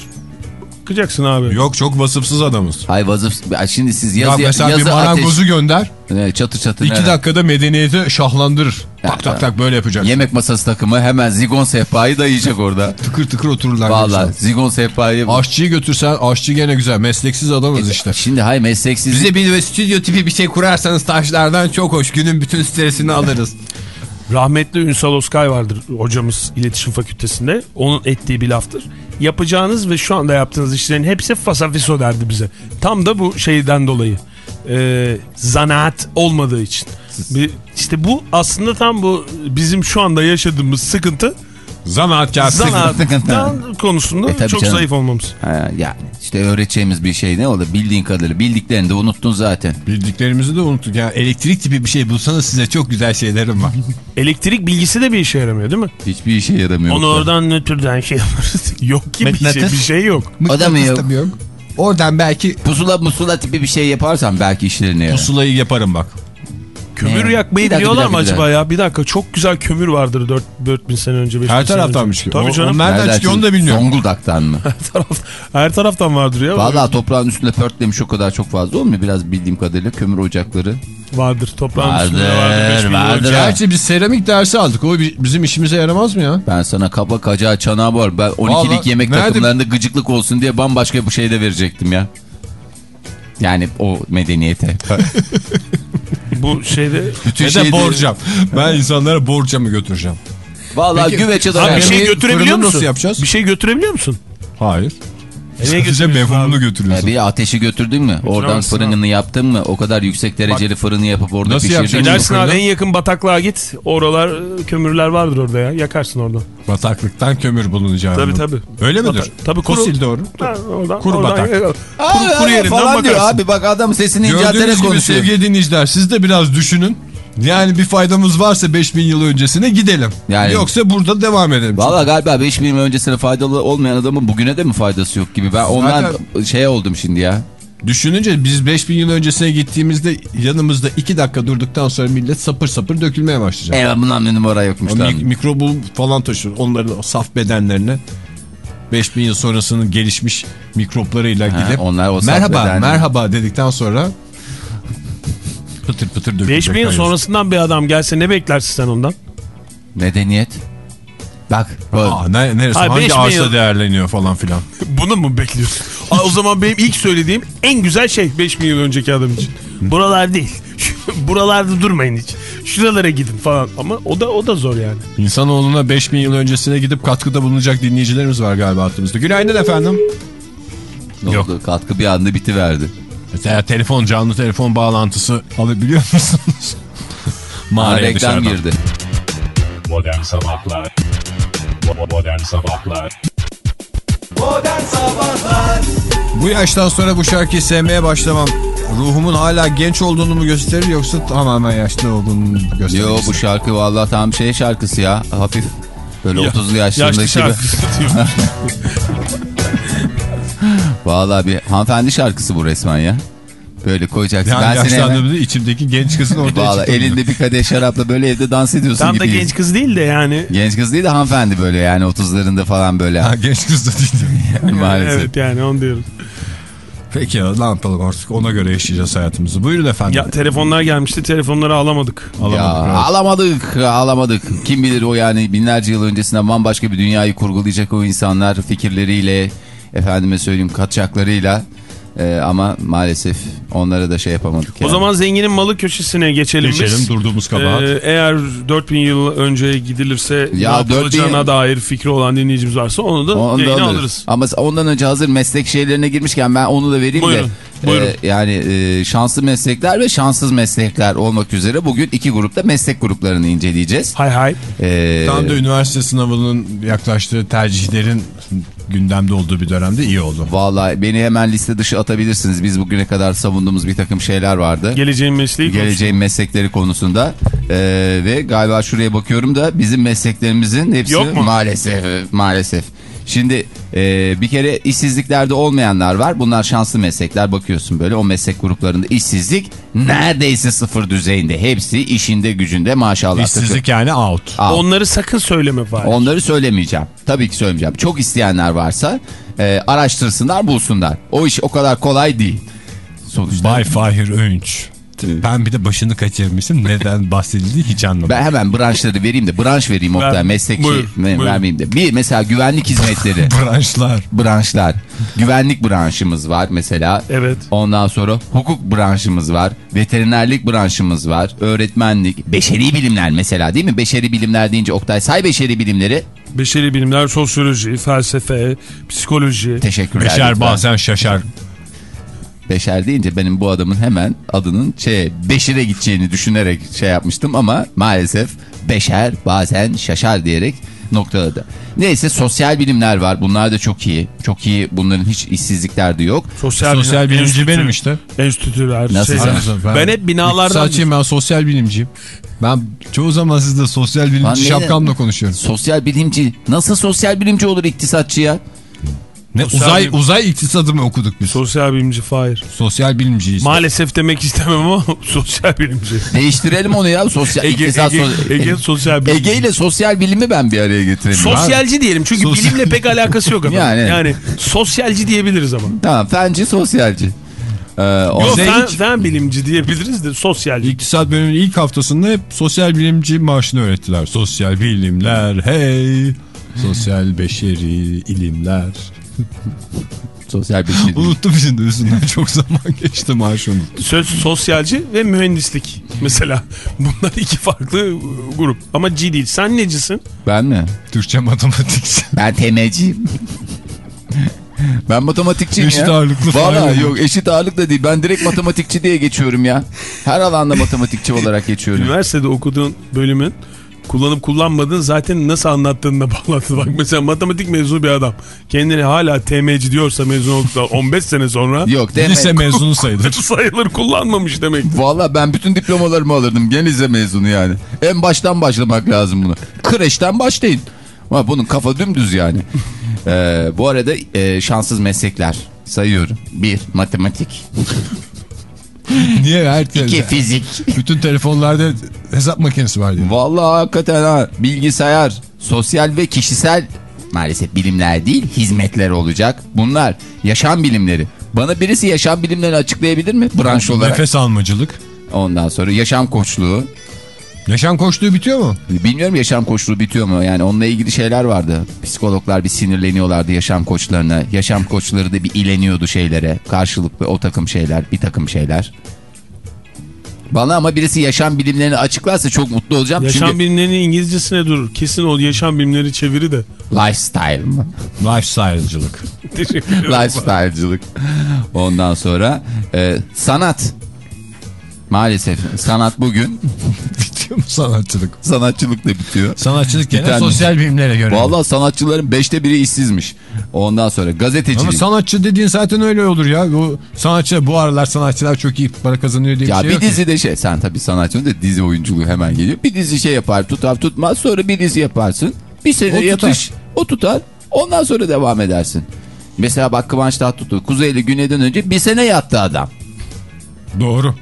Bakacaksın abi. Yok çok vasıfsız adamız. Hay vazıf şimdi siz Ya yazı, mesela bir yazı marangozu gönder. ateş, çatır çatır iki neler? dakikada medeniyeti şahlandırır. Ya, tak tak ya. tak böyle yapacak. Yemek masası takımı hemen zigon sehpayı dayayacak orada. Tıkır tıkır otururlar. Vallahi zigon sehpayı. Aşçıyı götürsen aşçı gene güzel. Mesleksiz adamız işte. Şimdi hay mesleksiz. Bize bir stüdyo tipi bir şey kurarsanız taşlardan çok hoş. Günün bütün stresini alırız. Rahmetli Ünsal Oskay vardır hocamız iletişim fakültesinde. Onun ettiği bir laftır. Yapacağınız ve şu anda yaptığınız işlerin hepsi fasafiso derdi bize. Tam da bu şeyden dolayı. Ee, zanaat olmadığı için. Bir, işte bu aslında tam bu bizim şu anda yaşadığımız sıkıntı Zanaatkar. zanaat Sıkıntı. konusunda E, çok canım. zayıf olmamız. Ha, yani işte öğreteceğimiz bir şey ne oldu? Bildiğin kadarıyla. Bildiklerini de unuttun zaten. Bildiklerimizi de unuttuk. Ya elektrik tipi bir şey bulsanız size çok güzel şeylerim var. Elektrik bilgisi de bir işe yaramıyor değil mi? Hiçbir işe yaramıyor. Onu oradan nötrden şey yaparız. yok ki bir şey, bir şey yok. O da mı yok? Oradan belki Pusula musula tipi bir şey yaparsan belki işlerine yarar. pusulayı yaparım bak. Kömür Ne? yakmayı Bir biliyorlar mı dakika, bir acaba ya? Bir dakika çok güzel kömür vardır 4 4000 sene önce 5000 Her taraftanmış ki. O- Tabii canım. onlar- Nereden çıkıyor onu da bilmiyorum. Zonguldak'tan mı? Her, taraf, her taraftan vardır ya. Vallahi toprağın üstünde pörtlemiş o kadar çok fazla olmuyor. Biraz bildiğim kadarıyla kömür ocakları. Vardır. Toprağın Vardır, üstünde vardır. 5000 yıl vardır. Gerçi biz seramik dersi aldık. O bi- bizim işimize yaramaz mı ya? Ben sana kaba kacağı çanağı var. Ben 12'lik Vallahi yemek nerede- takımlarında gıcıklık olsun diye bambaşka bir şey de verecektim ya. Yani o medeniyete. Bu şeyde Bütün Ne de borcam. ben insanlara borcamı götüreceğim. Vallahi güveçe bir şey götürebiliyor musun? nasıl yapacağız? Bir şey götürebiliyor musun? Hayır. E niye Sadece abi? götürüyorsun. bir ateşi götürdün mü? Oradan fırınını yaptın mı? O kadar yüksek dereceli fırını yapıp orada Nasıl pişirdin yapacaksın? mi? Gidersin abi en yakın bataklığa git. Oralar e, kömürler vardır orada ya. Yakarsın oradan. Bataklıktan kömür bulunacağı. Tabii tabii. Öyle midir? Batak- tabii kuru. Fosil doğru. Ha, oradan, Kuru oradan batak. Kuru, kuru yerinden falan diyor bakarsın. abi bak adam sesini incelterek Gördüğünüz gibi konuşuyor. sevgili dinleyiciler siz de biraz düşünün. Yani bir faydamız varsa 5000 yıl öncesine gidelim. Yani- Yoksa burada devam edelim. Valla galiba 5000 yıl öncesine faydalı olmayan adamın bugüne de mi faydası yok gibi. Ben ondan şey oldum şimdi ya. Düşününce biz 5000 yıl öncesine gittiğimizde yanımızda 2 dakika durduktan sonra millet sapır sapır dökülmeye başlayacak. Evet bundan bir numara yokmuş. Mik- mikrobu falan taşıyor. Onların o saf bedenlerine 5000 yıl sonrasının gelişmiş mikroplarıyla Ha, gidip onlar o merhaba bedenler- merhaba dedikten sonra pıtır pıtır dökülecek. 5000 yıl hayır. sonrasından bir adam gelse ne beklersin sen ondan? Medeniyet. Bak. Aa, ne, neresi, Hayır, hangi 5000 arsa yıl- değerleniyor falan filan. Bunu mu bekliyorsun? Aa, o zaman benim ilk söylediğim en güzel şey 5000 yıl önceki adam için. Buralar değil. Buralarda durmayın hiç. Şuralara gidin falan. Ama o da o da zor yani. İnsanoğluna 5000 yıl öncesine gidip katkıda bulunacak dinleyicilerimiz var galiba hattımızda. Günaydın efendim. Ne Yok. oldu? Katkı bir anda bitiverdi. Mesela telefon canlı telefon bağlantısı alabiliyor musunuz? Mağaraya reklam dışarıdan. girdi. Modern Sabahlar Modern Sabahlar Modern Sabahlar Bu yaştan sonra bu şarkıyı sevmeye başlamam. Ruhumun hala genç olduğunu mu gösterir yoksa tamamen yaşlı olduğunu gösterir? Yo bu şarkı vallahi tam şey şarkısı ya. Hafif böyle Ya- 30'lu Yaşlı yaşlarındaki gibi. Vallahi bir hanımefendi şarkısı bu resmen ya. Böyle koyacaksın. Yani ben seni hemen... yaşlandığımda içimdeki genç kızın ortaya Vallahi elinde bir kadeh şarapla böyle evde dans ediyorsun Tam da gibi. genç kız değil de yani. Genç kız değil de hanımefendi böyle yani 30'larında falan böyle. Ha, genç kız da değil. Maalesef. Evet yani onu diyoruz. Peki ya ne yapalım artık ona göre yaşayacağız hayatımızı. Buyurun efendim. Ya telefonlar gelmişti telefonları alamadık. Ya Alamadık, evet. alamadık, alamadık. Kim bilir o yani binlerce yıl öncesinden bambaşka bir dünyayı kurgulayacak o insanlar fikirleriyle, efendime söyleyeyim kaçaklarıyla. Ee, ama maalesef onlara da şey yapamadık. O yani. zaman zenginin malı köşesine geçelim, Geçelim biz. durduğumuz kabahat. Ee, eğer 4000 yıl önce gidilirse ne Ya 4000 yapılacağına dair fikri olan dinleyicimiz varsa onu da Onu da yayına alırız. alırız. Ama ondan önce hazır meslek şeylerine girmişken ben onu da vereyim Buyurun, de. buyurun. Ee, yani e, şanslı meslekler ve şanssız meslekler olmak üzere bugün iki grupta meslek gruplarını inceleyeceğiz. Hay hay. Ee, Tam da üniversite sınavının yaklaştığı tercihlerin gündemde olduğu bir dönemde iyi oldu. Vallahi beni hemen liste dışı atabilirsiniz. Biz bugüne kadar savunduğumuz bir takım şeyler vardı. Geleceğin mesleği Geleceğin meslekleri konusunda. Ee, ve galiba şuraya bakıyorum da bizim mesleklerimizin hepsi Yok mu? maalesef maalesef. Şimdi e, bir kere işsizliklerde olmayanlar var. Bunlar şanslı meslekler. Bakıyorsun böyle o meslek gruplarında işsizlik neredeyse sıfır düzeyinde. Hepsi işinde gücünde maşallah. İşsizlik yani out. Aa, Onları sakın söyleme bari. Onları söylemeyeceğim. Tabii ki söylemeyeceğim. Çok isteyenler varsa e, araştırsınlar bulsunlar. O iş o kadar kolay değil. Sonuçta. Bay Fahir Öğünç. Ben bir de başını kaçırmışım. Neden bahsedildiği hiç anlamadım. Ben hemen branşları vereyim de branş vereyim Oktay Ver. meslek Buyur, buyur. vermeyeyim de. Bir mesela güvenlik hizmetleri Branşlar. branşlar. Güvenlik branşımız var mesela. Evet. Ondan sonra hukuk branşımız var. Veterinerlik branşımız var. Öğretmenlik, beşeri bilimler mesela değil mi? Beşeri bilimler deyince Oktay say beşeri bilimleri. Beşeri bilimler, sosyoloji, felsefe, psikoloji. Teşekkürler. Beşer lütfen. bazen şaşar. Beşer deyince benim bu adamın hemen adının şey Beşir'e gideceğini düşünerek şey yapmıştım ama maalesef Beşer bazen şaşar diyerek noktaladı. Neyse sosyal bilimler var. Bunlar da çok iyi. Çok iyi. Bunların hiç işsizlik de yok. Sosyal, Sosyal bilimci enstitü- benim işte. Enstitüler. Nasıl şeyler. sen? Ben, hep binalardan... İktisatçıyım ben sosyal bilimciyim. Ben çoğu zaman sizde sosyal bilimci ne- şapkamla konuşuyorum. Sosyal bilimci. Nasıl sosyal bilimci olur iktisatçı ya? Ne, Sosyal uzay bilim- uzay iktisadı mı okuduk biz? Sosyal bilimci Fahir. sosyal bilimciyiz. Maalesef demek istemem ama sosyal bilimci. Değiştirelim onu ya. Sosyal Ege, iktisat Ege, so- Ege sosyal bilimci. Ege ile sosyal bilimi ben bir araya getireyim. Sosyalci diyelim çünkü Sosyal- bilimle pek alakası yok ama. Yani. Yani. sosyalci diyebiliriz ama. Tamam fenci sosyalci. Ee, o- Yok fen, fen bilimci diyebiliriz de sosyalci. İktisat bölümünün ilk haftasında hep sosyal bilimci maaşını öğrettiler. Sosyal bilimler hey. Sosyal beşeri ilimler. sosyal bir şey. Unuttum şimdi üstünden çok zaman geçti maaşı unuttum. Söz sosyalci ve mühendislik mesela. Bunlar iki farklı grup. Ama G değil. Sen necisin? Ben mi? Türkçe matematikçi. Ben temeciyim. ben matematikçiyim Eşit ya. ağırlıklı Valla falan yok eşit ağırlık da değil. Ben direkt matematikçi diye geçiyorum ya. Her alanda matematikçi olarak geçiyorum. Üniversitede okuduğun bölümün kullanıp kullanmadığın zaten nasıl anlattığınla bağlantılı. Bak mesela matematik mezunu bir adam. Kendini hala TM'ci diyorsa mezun olduktan 15 sene sonra Yok deme. Lise mezunu sayılır. sayıları kullanmamış demek. Valla ben bütün diplomalarımı alırdım. Gene lise mezunu yani. En baştan başlamak lazım bunu. Kreşten başlayın. Ama bunun kafa dümdüz yani. Ee, bu arada e, şanssız meslekler sayıyorum. Bir, matematik. Niye her İki, fizik. bütün telefonlarda hesap makinesi var diyor. Vallahi hakikaten ha. Bilgisayar, sosyal ve kişisel maalesef bilimler değil hizmetler olacak. Bunlar yaşam bilimleri. Bana birisi yaşam bilimlerini açıklayabilir mi? Branş olarak. Nefes almacılık. Ondan sonra yaşam koçluğu. Yaşam koçluğu bitiyor mu? Bilmiyorum yaşam koçluğu bitiyor mu? Yani onunla ilgili şeyler vardı. Psikologlar bir sinirleniyorlardı yaşam koçlarına. Yaşam koçları da bir ileniyordu şeylere. Karşılıklı o takım şeyler, bir takım şeyler. Bana ama birisi yaşam bilimlerini açıklarsa çok mutlu olacağım. Yaşam Çünkü bilimlerinin İngilizcesine durur. Kesin o yaşam bilimleri çeviri de. lifestyle mı? Lifestyle'cılık. Lifestyle'cılık. Ondan sonra e, sanat. Maalesef sanat bugün bitiyor mu sanatçılık? Sanatçılık da bitiyor. Sanatçılık gene Biter mi? sosyal bilimlere göre. Vallahi sanatçıların beşte biri işsizmiş. Ondan sonra gazetecilik. Ama sanatçı dediğin zaten öyle olur ya. Bu sanatçı bu aralar sanatçılar çok iyi para kazanıyor diye ya bir şey bir yok. ki. dizide şey sen tabii sanatçının da dizi oyunculuğu hemen geliyor. Bir dizi şey yapar tutar tutmaz sonra bir dizi yaparsın. Bir sene O tutar. yatış o tutar ondan sonra devam edersin. Mesela bak Kıvanç Tatlıtuğ Kuzeyli Güney'den önce bir sene yattı adam. Doğru.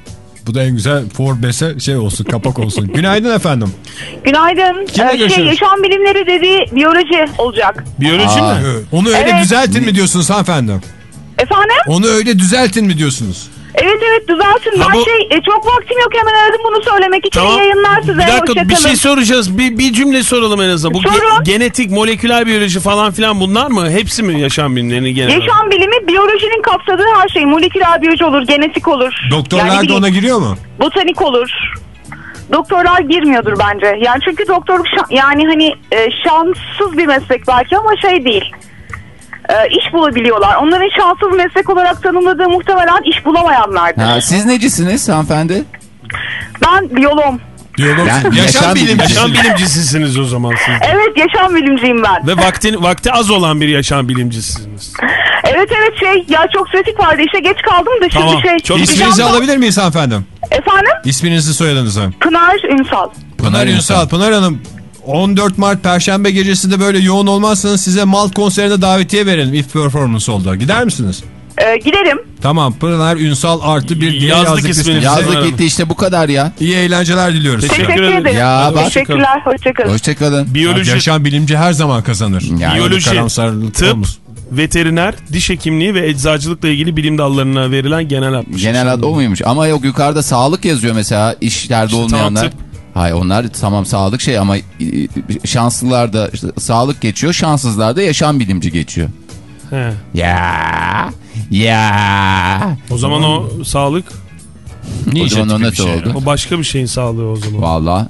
Bu da en güzel Forbes'e şey olsun kapak olsun. Günaydın efendim. Günaydın. Kimle Ee, şey, görüşüyoruz? yaşam bilimleri dediği biyoloji olacak. Biyoloji Aa. mi? Onu öyle Evet. düzeltin mi diyorsunuz hanımefendi? Efendim? Onu öyle düzeltin mi diyorsunuz? Evet evet düzeltin. Ha, ben bu- şey e, çok vaktim yok hemen aradım bunu söylemek için. Tamam. İyi yayınlar size. Bir dakika bir şey soracağız. Bir, bir cümle soralım en azından. Bu ge- genetik, moleküler biyoloji falan filan bunlar mı? Hepsi mi yaşam bilimlerini genel olarak? Yaşam bilimi biyolojinin kapsadığı her şey. Moleküler biyoloji olur, genetik olur. Doktorlar Yani da ona giriyor mu? Botanik olur. Doktorlar girmiyordur bence. Yani çünkü doktorluk yani hani e, şanssız bir meslek belki ama şey değil. E, iş bulabiliyorlar. Onların şanssız meslek olarak tanımladığı muhtemelen iş bulamayanlardır. Ha, siz necisiniz hanımefendi? Ben biyologum. Diyalog. Ben- yaşam, yaşam bilimcisi. Yaşam bilimcisisiniz o zaman siz. Evet yaşam bilimciyim ben. Ve vaktin, vakti az olan bir yaşam bilimcisiniz. Evet evet şey ya çok trafik vardı işe geç kaldım da şimdi Tamam, şey. çok İsminizi alabilir miyiz hanımefendim? Efendim? İsminizi soyadınızı. Pınar Ünsal. Pınar Ünsal. Pınar Hanım 14 Mart Perşembe gecesi de böyle yoğun olmazsanız size Malt konserine davetiye verelim. If performance oldu. Gider misiniz? Ee, giderim. Tamam Pınar Ünsal artı bir diye Yazdık yazdık, ismini. Pınar gitti işte bu kadar ya. İyi eğlenceler diliyoruz. Teşekkür Teşekkür, ederim. Ya bak- Teşekkürler. Hoşçakalın. Hoşçakalın. Biyoloji, Yaşam bilimci her zaman kazanır. Yani biyoloji, tıp, olmaz. veteriner, diş hekimliği ve eczacılıkla ilgili bilim dallarına verilen genel admış. Genel ad o muymuş? Ama yok yukarıda sağlık yazıyor mesela işlerde İşte olmayanlar. tamam, tıp. Hayır onlar tamam sağlık şey ama e, şanslılar da işte sağlık geçiyor, şanssızlar da yaşam bilimci geçiyor. He. Ya ya. O zaman o sağlık, Ne O zaman o şey oldu? o başka bir şeyin sağlığı o zaman. Valla.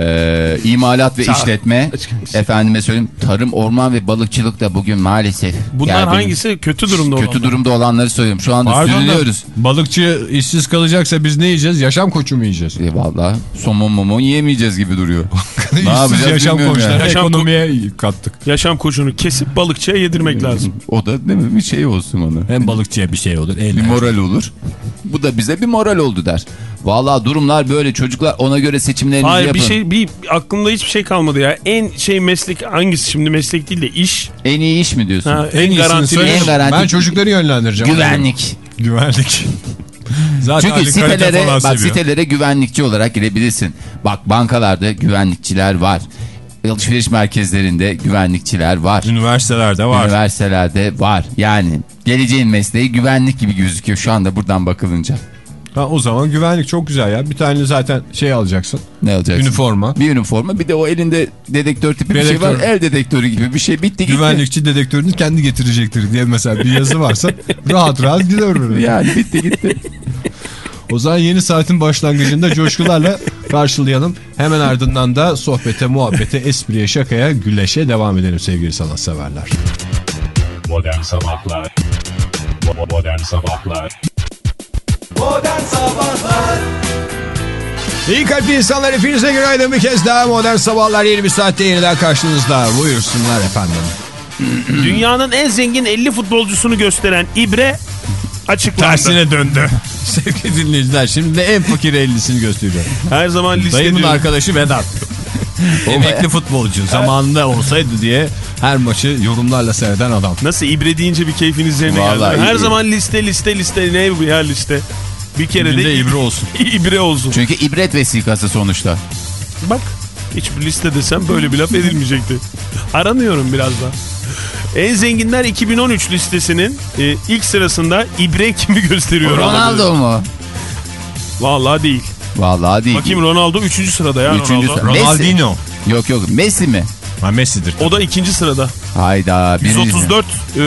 Ee, imalat ve Sağ- işletme efendime söyleyeyim tarım orman ve balıkçılık da bugün maalesef Bunlar Yani hangisi? Kötü durumda kötü olanlar. durumda olanları söylüyorum şu anda Pardon da sürünüyoruz balıkçı işsiz kalacaksa biz ne yiyeceğiz? Yaşam koçu mu yiyeceğiz? e, valla somon momon yiyemeyeceğiz gibi duruyor ne İşsiz yapacağız yaşam bilmiyorum koçları yani. Yaşam ko- ekonomiye kattık. Yaşam koçunu kesip balıkçıya yedirmek lazım. o da değil mi bir şey olsun ona Hem balıkçıya bir şey olur. bir moral olur bu da bize bir moral oldu der valla durumlar böyle çocuklar ona göre seçimlerinizi Hayır yapın bir şey bir aklımda hiçbir şey kalmadı ya. En şey meslek hangisi şimdi meslek değil de iş. en iyi iş mi diyorsun Ha, En en, söyle. En garanti- Ben çocukları yönlendireceğim. güvenlik Güvenlik. Zaten Çünkü Ali sitelere bak seviyor. sitelere güvenlikçi olarak girebilirsin. Bak bankalarda güvenlikçiler var. Alışveriş merkezlerinde güvenlikçiler var. Üniversitelerde var. Üniversitelerde var. Yani geleceğin mesleği güvenlik gibi gözüküyor şu anda buradan bakılınca. Ha, o zaman güvenlik çok güzel ya. Bir tane zaten şey alacaksın. Ne alacaksın? Üniforma. Bir üniforma bir de o elinde dedektör tipi bir şey var. Dedektör. El dedektörü gibi bir şey bitti gitti. Güvenlikçi dedektörünü kendi getirecektir diye mesela bir yazı varsa rahat rahat gider. Yani bitti gitti. O zaman yeni saatin başlangıcında coşkularla karşılayalım. Hemen ardından da sohbete, muhabbete, espriye, şakaya, güleşe devam edelim sevgili sanatseverler. Modern Sabahlar Modern Sabahlar Modern Sabahlar İyi kalpli insanlar hepinize günaydın bir kez daha modern sabahlar yeni bir saatte yeniden karşınızda. Buyursunlar efendim. Dünyanın en zengin 50 futbolcusunu gösteren İbre açıklandı. Tersine döndü. Sevgili dinleyiciler şimdi de en fakir 50'sini gösteriyor. Her zaman liste Dayımın arkadaşı Vedat. Emekli futbolcu. Zamanında olsaydı diye her maçı yorumlarla seyreden adam. Nasıl İbre deyince bir keyfin üzerine Vallahi geldi. Her zaman liste liste liste ne bu ya liste. Bir kere Bugün de İbre olsun. İbre olsun. Çünkü ibret vesikası sonuçta. Bak hiçbir liste desem böyle bir laf edilmeyecekti. Aranıyorum biraz daha. En zenginler 2013 listesinin e, ilk sırasında İbre kimi gösteriyor? Ronaldo mu? Vallahi değil. Vallahi değil. Bakayım Ronaldo 3. sırada ya Üçüncü Ronaldo. sıra. Messi. Ronaldinho. Yok yok Messi mi? Ha Messi'dir. O da ikinci sırada. Hayda. birinci. 134 e,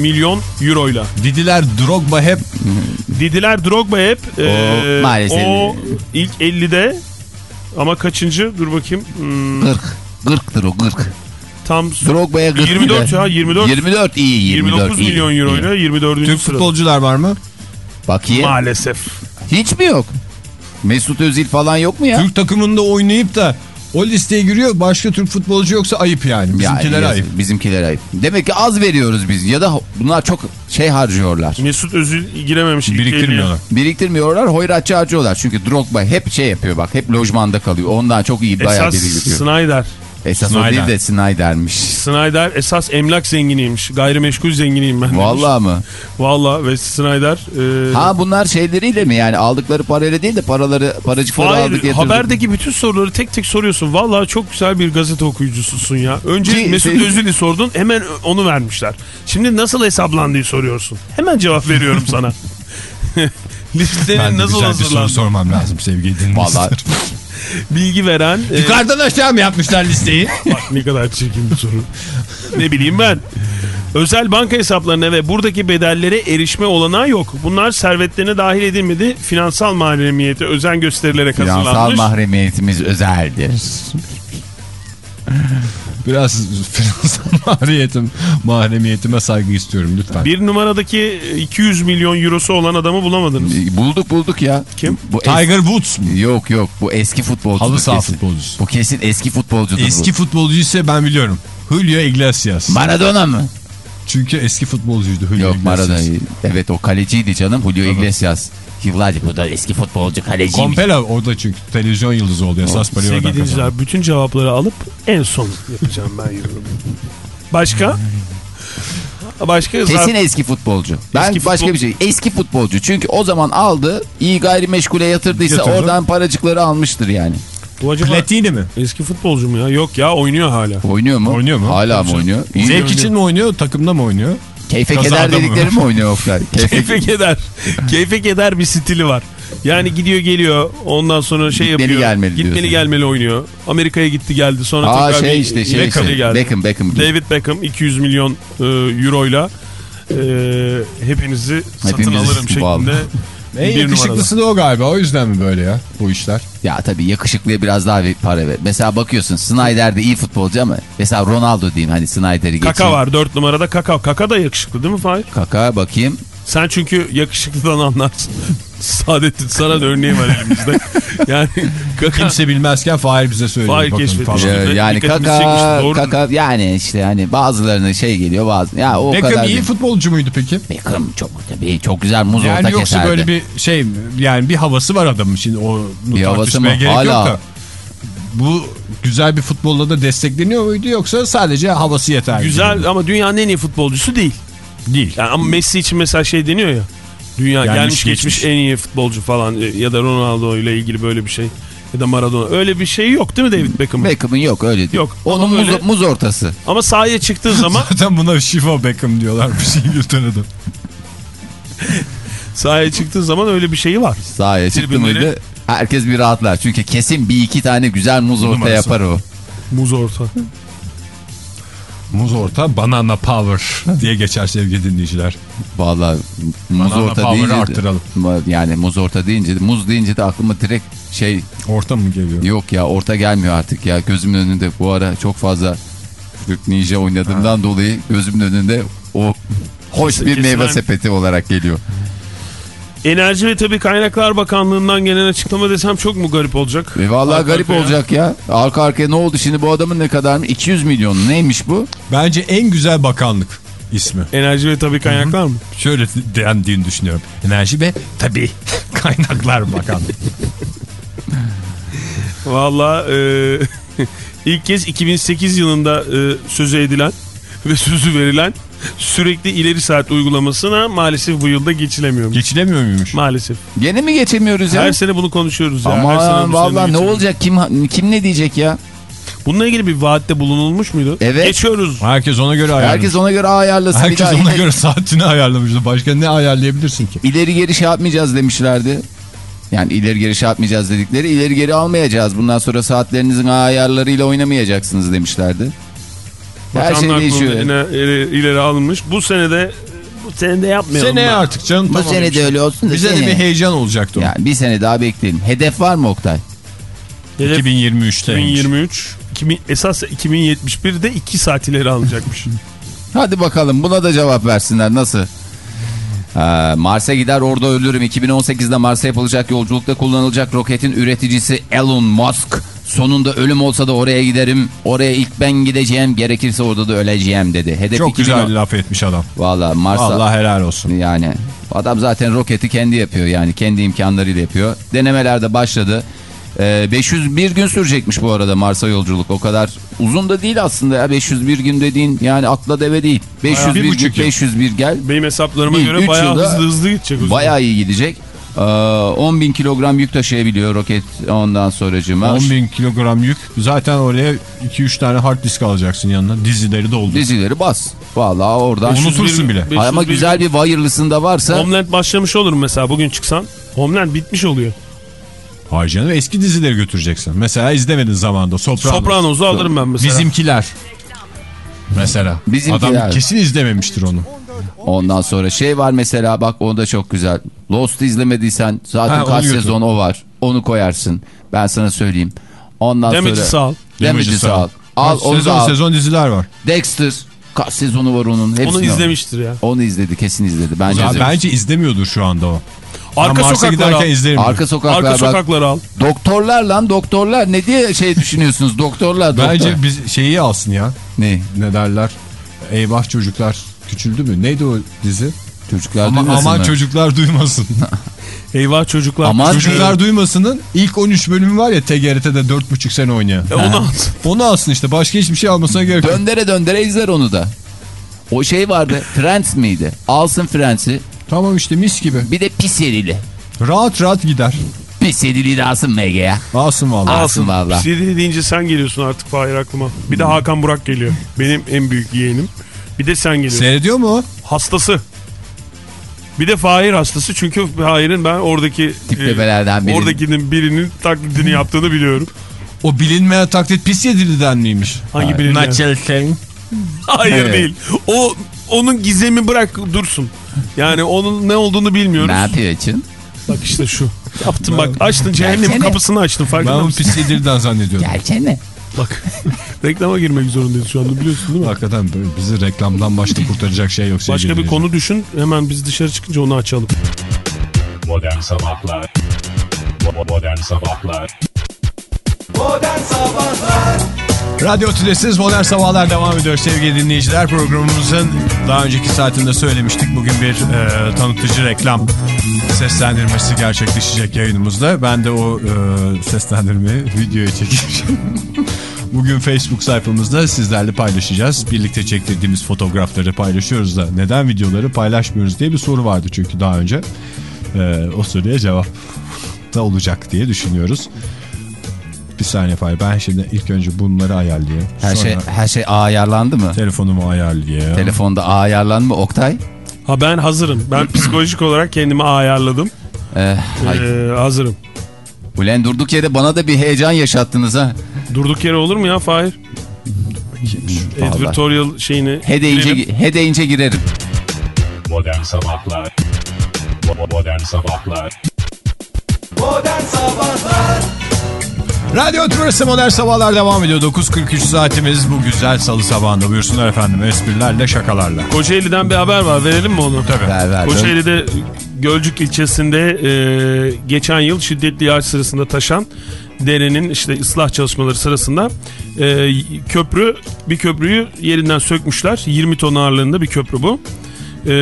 milyon euroyla. Didiler Drogba hep Didiler Drogba hep e, O maalesef. o ilk 50'de ama kaçıncı? Dur bakayım. Hmm, 40. 40'tır o 40. tam Drogba'ya 40 24 bile. ya 24. 24 iyi 24 29 iyi, milyon iyi. euro ile 24. Türk sırada. futbolcular var mı? Bakayım. Maalesef. Hiç mi yok? Mesut Özil falan yok mu ya? Türk takımında oynayıp da o listeye giriyor. Başka Türk futbolcu yoksa ayıp yani. Bizimkiler Yani ayıp. Bizimkiler ayıp. Demek ki az veriyoruz biz ya da bunlar çok şey harcıyorlar. Mesut Özil girememiş. Biriktirmiyorlar. Biriktirmiyorlar, hoyratça harcıyorlar. Çünkü Drogba hep şey yapıyor bak, hep lojmanda kalıyor. Ondan çok iyi bayağı Esas biriktiriyor. Snyder. Esas o Snyder. değil de Snyder'miş. Snyder esas emlak zenginiymiş. Gayrimeşgul zenginiyim ben. Vallahi mı? Vallahi ve Snyder. E, Ha bunlar şeyleriyle mi yani aldıkları parayla değil de paraları paracıkları aldık Hayır, getirdik. haberdeki bütün soruları tek tek soruyorsun. Vallahi çok güzel bir gazete okuyucususun ya. Önce Ki- Mesut şey- Özil'i sordun hemen onu vermişler. Şimdi nasıl hesaplandığı soruyorsun. Hemen cevap veriyorum sana. Listenin Ben de nasıl güzel bir soru sormam lazım sevgili dinleyiciler. Vallahi Bilgi veren. e, Yukarıdan aşağı mı yapmışlar listeyi? bak ne kadar çirkin bir soru. ne bileyim ben. Özel banka hesaplarına ve buradaki bedellere erişme olanağı yok. Bunlar servetlerine dahil edilmedi. Finansal mahremiyete özen gösterilerek finansal hazırlanmış. mahremiyetimiz özeldir. Biraz finansal mahreyetim, mahremiyetime saygı istiyorum lütfen. Bir numaradaki 200 milyon eurosu olan adamı bulamadınız. Bulduk bulduk ya. Kim? Bu Tiger Woods mu? Yok yok bu eski futbolcu. Halı saha futbolcusu. Bu kesin eski futbolcudur Eski bu. futbolcu ise ben biliyorum. Julio Iglesias. Maradona mı? Çünkü eski futbolcuydu Julio Yok Iglesias. Maradona. Evet o kaleciydi canım Julio Iglesias. Yıllarca bu da eski futbolcu kaleciymiş. Kompela orada çünkü televizyon yıldızı oldu. Esas parayı oradan Sevgili kazandı. dinleyiciler bütün cevapları alıp en son yapacağım ben yorumu. Başka? Başka? Kesin eski futbolcu. Ben Eski başka futbol- bir şey. Eski futbolcu. Çünkü o zaman aldı, iyi gayrimeşgule yatırdıysa Yatırdı. oradan paracıkları almıştır yani. Bu acaba Platini mi? eski futbolcu mu ya? Yok ya oynuyor hala. Oynuyor mu? Oynuyor mu? Hala mı oynuyor? İyi. Zevk için mi oynuyor, takımda mı oynuyor? Keyfe keder dedikleri mi oynuyor Oktay? Keyfe, keder. Keyfe keder bir stili var. Yani gidiyor geliyor ondan sonra şey Gitmeli yapıyor. gelmeli Gitmeli diyorsun. gelmeli oynuyor. Amerika'ya gitti geldi sonra Aa tekrar şey bir işte şey Beckham'a işte. geldi. Beckham Beckham. David Beckham 200 milyon e, euroyla e, hepinizi satın Hepimizi alırım şeklinde. En bir yakışıklısı da o galiba. O yüzden mi böyle ya bu işler? Ya tabii yakışıklıya biraz daha bir para ver. Mesela bakıyorsun Snyder de iyi futbolcu ama mesela Ronaldo diyeyim hani Snyder'i geçeyim. Kaka var 4 numarada Kaka. Kaka da yakışıklı değil mi Fahir? Kaka bakayım. Sen çünkü yakışıklıdan anlarsın. Saadettin sana da örneği var elimizde. Yani Kaka Kimse bilmezken Fahir bize söylüyor. Fahir keşfetmiş. falan. Ee, yani kaka, çekmişti, doğru kaka yani işte hani bazılarına şey geliyor bazı. Ya o Beckham kadar iyi değil. futbolcu muydu peki? Beckham çok tabii çok güzel muz orta Yani yoksa keserdi. böyle bir şey yani bir havası var adamın şimdi o Bir havası mı? gerek Hala. yok da. Bu güzel bir futbolla da destekleniyor muydu yoksa sadece havası yeter? güzel ama dünyanın en iyi futbolcusu değil. Değil. Yani ama Messi için mesela şey deniyor ya. Dünya Gelmiş gelmiş, geçmiş, geçmiş. en iyi futbolcu falan e, ya da Ronaldo ile ilgili böyle bir şey. Ya da Maradona. Öyle bir şey yok değil mi David Beckham'ın? Beckham'ın yok öyle değil. Yok, Onun muz, böyle- muz ortası. Ama sahaya çıktığı zaman Zaten buna şifa Beckham diyorlarmış İngiltere'de. sahaya çıktığı zaman öyle bir şeyi var. Sahaya çıktı mıydı herkes bir rahatlar. Çünkü kesin bir iki tane güzel muz orta Numarası. yapar o. Muz orta. Muz orta banana power diye geçer sevgili dinleyiciler. Vallahi muz Banana orta deyince de- arttıralım. yani muz orta deyince de- muz deyince de aklıma direkt şey Orta mı geliyor? yok ya orta gelmiyor artık ya gözümün önünde bu ara çok fazla Fruit Ninja oynadığımdan dolayı gözümün önünde o hoş bir Kesin meyve aynı. sepeti olarak geliyor. Enerji ve Tabii Kaynaklar Bakanlığı'ndan gelen açıklama desem çok mu garip olacak? Ve vallahi Arka garip arkaya. olacak ya. Arka arkaya ne oldu şimdi bu adamın ne kadar mı? 200 milyon neymiş bu? Bence en güzel bakanlık ismi. Enerji ve Tabii Kaynaklar mı? Şöyle dendiğini düşünüyorum. Enerji ve tabii kaynaklar bakanlığı. Valla e, ilk kez 2008 yılında e, sözü edilen ve sözü verilen sürekli ileri saat uygulamasına maalesef bu yılda geçilemiyormuş. Geçilemiyor muymuş? maalesef. Gene mi geçemiyoruz ya? Her sene bunu konuşuyoruz ya. Her sene vallahi ne olacak kim kim ne diyecek ya? Bununla ilgili bir vaatte bulunulmuş muydu? Evet. Geçiyoruz. Herkes ona göre ayarlamış. Herkes ona göre ayarlasın. Herkes ona ileri- göre saatini ayarlamıştı. Başka ne ayarlayabilirsin ki? ileri geri şey yapmayacağız demişlerdi. Yani ileri geri şey yapmayacağız dedikleri ileri geri almayacağız. Bundan sonra saatlerinizin ayarlarıyla oynamayacaksınız demişlerdi. Her şey Bakanlar değişiyor. Kurulu'na ileri, alınmış. Bu senede bu senede yapmayalım. Seneye ben. artık canım Bu tamam. sene de öyle olsun da Bize de seneye. bir heyecan olacaktı. Yani bir sene daha bekleyelim. Hedef var mı Oktay? Hedef 2023'te. 2023. 2000, esas 2071'de 2 saat ileri alınacakmış. Hadi bakalım buna da cevap versinler nasıl? Ee, Mars'a gider orada ölürüm. 2018'de Mars'a yapılacak yolculukta kullanılacak roketin üreticisi Elon Musk. Sonunda ölüm olsa da oraya giderim. Oraya ilk ben gideceğim. Gerekirse orada da öleceğim dedi. Hedef Çok 2010 güzel laf etmiş adam. Valla Mars'a... Allah helal olsun. Yani adam zaten roketi kendi yapıyor yani kendi imkanlarıyla yapıyor. Denemeler de başladı. Ee, 501 gün sürecekmiş bu arada Mars'a yolculuk. O kadar uzun da değil aslında ya 501 gün dediğin yani atla deve değil. 501 bir gün buçuk yıl. 501 gel. Benim hesaplarıma Bir, göre bayağı yılda hızlı hızlı gidecek zaman. Bayağı iyi gidecek. Ee, 10 bin kilogram yük taşıyabiliyor roket ondan sonracığıma. 10 bin kilogram yük. Zaten oraya 2-3 tane hard disk alacaksın yanına. Dizileri doldu. Dizileri bas. Vallahi oradan. 501 Unutursun bile. 501 Ama güzel bir wireless'ında varsa Homeland başlamış olur mesela bugün çıksan? Homeland bitmiş oluyor. Hayır canım eski dizileri götüreceksin. Mesela izlemedin zamanında Sopranos. Sopranos'u alırım ben mesela. Bizimkiler. Mesela. Bizimkiler. Adam kesin izlememiştir onu. Ondan sonra şey var mesela bak o da çok güzel. Lost izlemediysen zaten Ha, kaç götür. sezon o var. Onu koyarsın. Ben sana söyleyeyim. Ondan Damage'i sonra. sağ ol. Damage'i sağ ol. Al onu sezon, al. sezon diziler var. Dexter. Kaç sezonu var onun? Hepsini Onu izlemiştir ya. Onu izledi kesin izledi. Bence Ya bence izlemiyordur şu anda o. Arka ben Mars'a sokaklar giderken al. izlerim. Arka sokaklar Arka sokakları al. Doktorlar lan doktorlar. Ne diye şey düşünüyorsunuz? Doktorlar doktor. Bence biz şeyi alsın ya. Ne? Ne derler? Eyvah çocuklar küçüldü mü? Neydi o dizi? Çocuklar Ama, duymasın aman mı? çocuklar duymasın. Eyvah çocuklar. Aman çocuklar duymasının ilk 13 bölümü var ya TGRT'de 4,5 sene oynayan. E, onu al. Onu alsın işte başka hiçbir şey almasına gerek yok. Döndere döndere izler onu da. O şey vardı. Friends miydi? Alsın Friends'i. Tamam işte mis gibi. Bir de pis yerili. Rahat rahat gider. Pis yerili de alsın MG'ye. Alsın vallahi. Alsın valla. CD deyince sen geliyorsun artık Fahir aklıma. Bir de Hakan Burak geliyor. Benim en büyük yeğenim. Bir de sen geliyorsun. Seyrediyor mu o? Hastası. Bir de Fahir hastası çünkü Fahir'in ben oradaki Tiplemelerden biri. oradakinin birinin taklidini yaptığını biliyorum. O bilinmeyen taklit pis yediliden miymiş? Hangi bilinmeyen? Nachelken. Hayır Evet. değil. O onun gizemi bırak dursun. Yani onun ne olduğunu bilmiyoruz. Ne yapıyor için? Bak işte şu. Yaptın bak açtın Gelsene. kapısını açtın Ben farkında onu mısın? pis yediliden zannediyorum. Gelsene. Bak reklama girmek zorundayız şu anda biliyorsun değil mi? Hakikaten bizi reklamdan başka kurtaracak şey yok. Başka bir konu düşün hemen biz dışarı çıkınca onu açalım. Modern Sabahlar Modern Sabahlar Modern Sabahlar Radyo Tülesiz Modern Sabahlar devam ediyor sevgili dinleyiciler. Programımızın daha önceki saatinde söylemiştik. Bugün bir e, tanıtıcı reklam seslendirmesi gerçekleşecek yayınımızda. Ben de o e, seslendirmeyi videoya çekeceğim. Bugün Facebook sayfamızda sizlerle paylaşacağız. Birlikte çektirdiğimiz fotoğrafları paylaşıyoruz da neden videoları paylaşmıyoruz diye bir soru vardı çünkü daha önce. E, o soruya cevap da olacak diye düşünüyoruz. Bir saniye Fahir. Ben şimdi ilk önce bunları ayarlayayım. Her Sonra şey her şey ayarlandı mı? telefonumu ayarlayayım. Telefonda ayarlandı mı Oktay? Ha ben hazırım. Ben psikolojik olarak kendimi ayarladım. Ee, hay. Ee, hazırım. Ulan durduk yere bana da bir heyecan yaşattınız ha. Durduk yere olur mu ya Fahir? Advertorial şeyini. He deyince, girelim. he deyince girerim. Modern Sabahlar Modern Sabahlar Modern Sabahlar Radyo Tümrüt'ü Modern Sabahlar devam ediyor. 9.43 saatimiz bu güzel salı sabahında. Buyursunlar efendim esprilerle şakalarla. Kocaeli'den bir haber var. Verelim mi onu? Tabii. Ver ver. Kocaeli'de Gölcük ilçesinde e, geçen yıl şiddetli yağış sırasında taşan derenin işte ıslah çalışmaları sırasında e, köprü bir köprüyü yerinden sökmüşler. 20 ton ağırlığında bir köprü bu. E,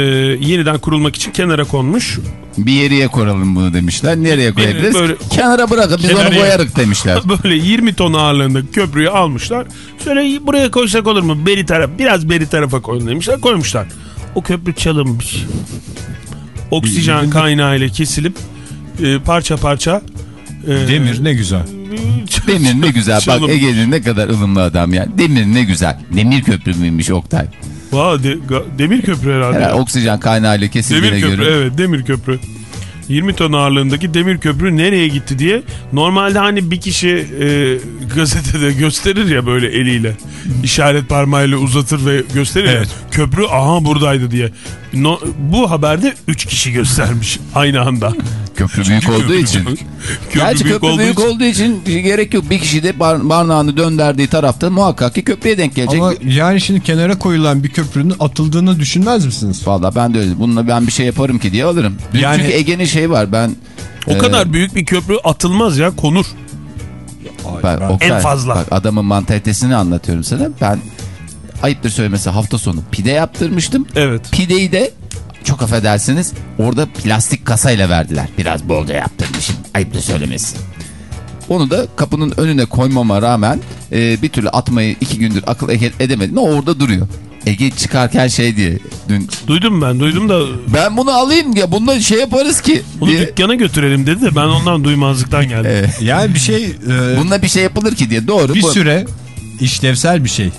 yeniden kurulmak için kenara konmuş. Bir yere koyalım bunu demişler. Nereye koyabiliriz? böyle- Kenara bırakın biz onu koyarık demişler. Böyle 20 ton ağırlığında köprüyü almışlar. Şöyle buraya koysak olur mu? Beri taraf, biraz beri tarafa koyun demişler. Koymuşlar. O köprü çalınmış. Oksijen kaynağıyla kesilip e, parça parça e, Demir ne güzel. Demir ne güzel. Bak. Ege'nin ne kadar ılımlı adam ya. Demir ne güzel. Demir köprü müymüş Oktay? Vay, de- demir köprü herhalde. Herhalde oksijen kaynağıyla kesildiğine demir köprü göre. evet demir köprü. 20 ton ağırlığındaki demir köprü nereye gitti diye normalde hani bir kişi e, gazetede gösterir ya böyle eliyle işaret parmağıyla uzatır ve gösterir Evet. ya köprü aha buradaydı diye. No- bu haberde 3 kişi göstermiş aynı anda. Köprü büyük olduğu için. Köprü Gerçi büyük köprü olduğu büyük için- olduğu için gerek yok. Bir kişi de bar barnağını döndürdüğü tarafta muhakkak ki köprüye denk gelecek. Ama yani şimdi kenara koyulan bir köprünün atıldığını düşünmez misiniz? Valla ben de öyle. Bununla ben bir şey yaparım ki diye alırım. Yani- Çünkü Ege'nin şey var ben... O e, kadar büyük bir köprü atılmaz ya konur. bak, ben- Oktay, En fazla. Bak adamın mantalitesini anlatıyorum sana. Ben ayıptır söylemesi hafta sonu pide yaptırmıştım. Evet. Pideyi de çok affedersiniz orada plastik kasayla verdiler. Biraz bolca yaptırmışım. Ayıptır söylemesi. Onu da kapının önüne koymama rağmen e, bir türlü atmayı iki gündür akıl eke- edemedim. O orada duruyor. Ege çıkarken şey diye dün Duydum ben duydum da ben bunu alayım ya bununla şey yaparız ki. onu diye. dükkana götürelim dedi de ben ondan duymazlıktan geldim. E, Yani bir şey e, bununla bir şey yapılır ki diye doğru. bir bu- süre işlevsel bir şey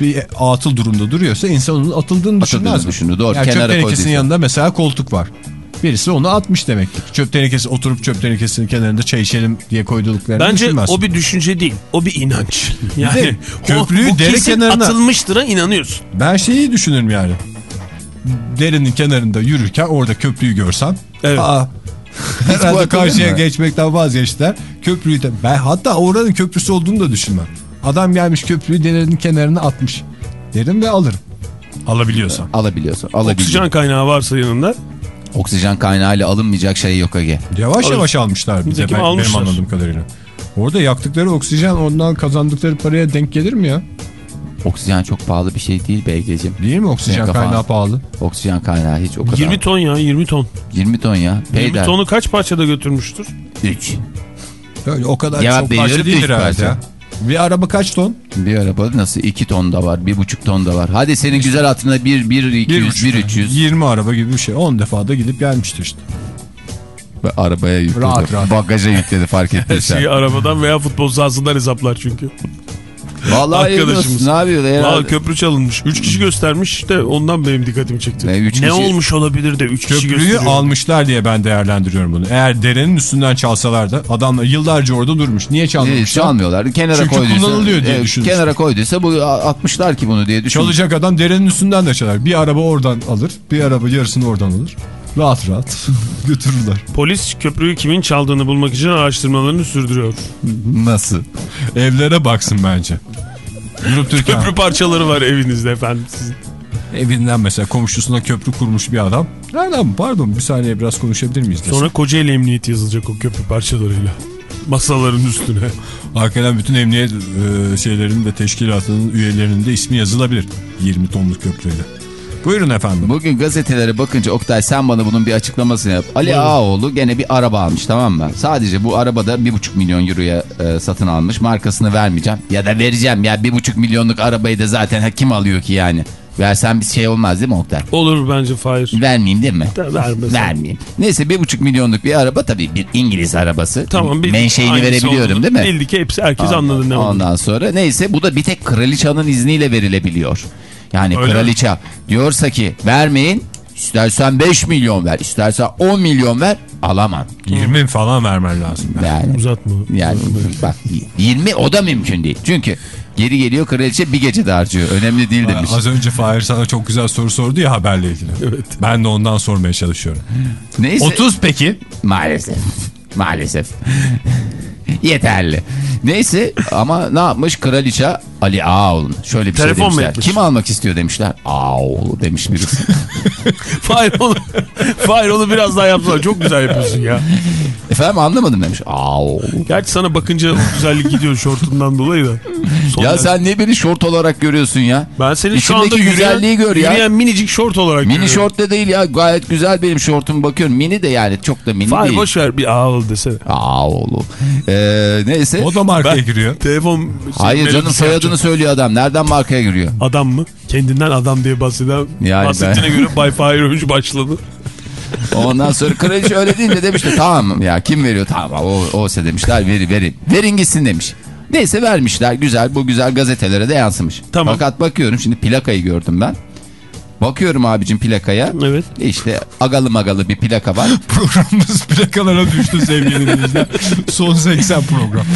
bir atıl durumda duruyorsa insan onun atıldığını düşünmez mi? düşünür, doğru. Yani Kenara çöp yanında mesela koltuk var. Birisi onu atmış demektir. Çöp tenekesi oturup çöp tenekesinin kenarında çay içelim diye koyduklarını Bence düşünmez. o bir düşünce değil. O bir inanç. Yani köprüyü o, dere kenarına- atılmıştır'a inanıyorsun. Ben şeyi düşünürüm yani. Derenin kenarında yürürken orada köprüyü görsem. Evet. Aa, herhalde karşıya mı? geçmekten vazgeçtiler. Köprüyü de ben hatta oranın köprüsü olduğunu da düşünmem. Adam gelmiş köprüyü derenin kenarına atmış. Derim ve alırım. Alabiliyorsam. alabiliyorsun. Alabiliyorsun. Oksijen kaynağı varsa yanında. Oksijen kaynağıyla alınmayacak şey yok Ege. Yavaş Alır. yavaş almışlar Nitekim ben, benim almışlar. anladığım kadarıyla. Orada yaktıkları oksijen ondan kazandıkları paraya denk gelir mi ya? Oksijen çok pahalı bir şey değil be Ege'ciğim. Değil mi oksijen Senin kaynağı pahalı? Oksijen kaynağı hiç o kadar. 20 ton ya 20 ton. 20 ton ya. 20 Peyder. tonu kaç parçada götürmüştür? 3. Öyle o kadar Cevap çok parça değildir herhalde ya. Bir araba kaç ton? Bir araba nasıl 2 ton da var, 1,5 ton da var. Hadi senin güzel hatırına 1 1 200 1 300 20 araba gibi bir şey. 10 defa da gidip gelmiştir işte. Ve arabaya yükledi. Rahat, rahat. Bagaja yükledi fark ettiysen. Şeyi arabadan veya futbol sahasından hesaplar çünkü. Vallahi Arkadaşımız. Ne yapıyor herhalde? köprü çalınmış. 3 kişi göstermiş de ondan benim dikkatimi çekti. Ne, üç ne kişi- olmuş olabilir de 3 kişi Köprüyü gösteriyor. almışlar diye ben değerlendiriyorum bunu. Eğer derenin üstünden çalsalar da adamlar yıllarca orada durmuş. Niye çalmamışlar? çalmıyorlar. Kenara Çünkü koyduysa. kullanılıyor diye Evet, düşünmüş. Kenara koyduysa bu atmışlar ki bunu diye düşünmüş. Çalacak adam derenin üstünden de çalar. Bir araba oradan alır. Bir araba yarısını oradan alır. Rahat rahat götürürler. Polis köprüyü kimin çaldığını bulmak için araştırmalarını sürdürüyor. Nasıl? Evlere baksın bence. Durup Köprü parçaları var evinizde efendim sizin. evinden mesela komşusuna köprü kurmuş bir adam. Nereden pardon bir saniye biraz konuşabilir miyiz? desin. Sonra Kocaeli Emniyeti yazılacak o köprü parçalarıyla. Masaların üstüne. Arkadan bütün emniyet e, şeylerinin de teşkilatının üyelerinin de ismi yazılabilir. 20 tonluk köprüyle. Buyurun efendim. Bugün gazetelere bakınca Oktay sen bana bunun bir açıklamasını yap. Ali Ağaoğlu gene bir araba almış tamam mı? Sadece bu arabada 1,5 milyon euroya e, satın almış. Markasını vermeyeceğim. Ya da vereceğim ya 1,5 milyonluk arabayı da zaten ha, kim alıyor ki yani? Versen bir şey olmaz değil mi Oktay? Olur bence Fahir. Vermeyeyim değil mi? Da vermesen. Vermeyeyim. Neyse 1,5 milyonluk bir araba tabii bir İngiliz arabası. Tamam. bildik. Menşeini verebiliyorum olduğunu değil mi? Bildik hepsi herkes anladı ne olduğunu. Ondan sonra neyse bu da bir tek kraliçanın izniyle verilebiliyor. Yani Öyle kraliçe diyorsa ki vermeyin istersen 5 milyon ver istersen 10 milyon ver alamam. 20 falan vermen lazım. Yani, Uzatma. yani bak 20 o da mümkün değil. Çünkü geri geliyor kraliçe bir gecede harcıyor. Önemli değil demiş. Az önce Fahir sana çok güzel soru sordu ya haberle ilgili. Evet. Ben de ondan sormaya çalışıyorum. Neyse 30 peki? maalesef maalesef yeterli. Neyse ama ne yapmış kraliçe Ali Ağaoğlu şöyle bir Telefon şey demişler. Kim almak istiyor demişler. Ağaoğlu demiş birisi. Fahir onu biraz daha yapsana. Çok güzel yapıyorsun ya. Efendim anlamadım demiş. Ağaoğlu. Gerçi sana bakınca güzellik gidiyor şortundan dolayı da. Son Ya derece- sen ne beni şort olarak görüyorsun ya? ben seni şu anda İçimdeki yürüyen, güzelliği gör ya. yürüyen minicik şort olarak Mini görüyorum. şort da değil ya gayet güzel benim şortum bakıyorum. Mini de yani çok da mini Fahir değil. boş ver bir ağıl desene. Aa oğlum. Ee, neyse. O da markaya Ben- giriyor. Telefon... Hayır canım melodisi soyadını yapacağım. söylüyor adam. Nereden markaya giriyor? Adam mı? Kendinden adam diye bahseden Yani bahsettiğine göre Bay Fahir Öncü başladı. Ondan sonra kraliçe öyle deyince demişti tamam ya kim veriyor tamam o, o ise demişler veri verin. Verin gitsin demiş. Neyse vermişler güzel bu güzel gazetelere de yansımış. Tamam. Fakat bakıyorum şimdi plakayı gördüm ben. Bakıyorum abicim plakaya. Evet. İşte agalı magalı bir plaka var. Programımız plakalara düştü sevgili dinleyiciler. Son 80 program.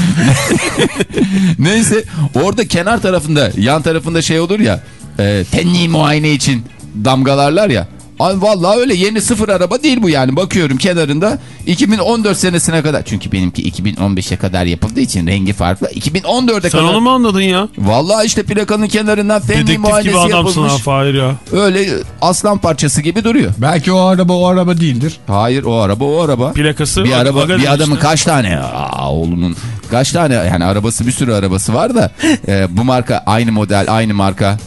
Neyse orada kenar tarafında yan tarafında şey olur ya e, tenni muayene için damgalarlar ya Ay vallahi öyle yeni sıfır araba değil bu yani. Bakıyorum kenarında 2014 senesine kadar. Çünkü benimki 2015'e kadar yapıldığı için rengi farklı. 2014'e Sen kadar. onu mu anladın ya? Vallahi işte plakanın kenarından fenli muayenesi gibi adamsın yapılmış. ha Fahir ya. Öyle aslan parçası gibi duruyor. Belki o araba o araba değildir. Hayır o araba o araba. Plakası. Bir araba bir adamın işte. kaç tane aa, oğlunun kaç tane yani arabası bir sürü arabası var da e, bu marka aynı model aynı marka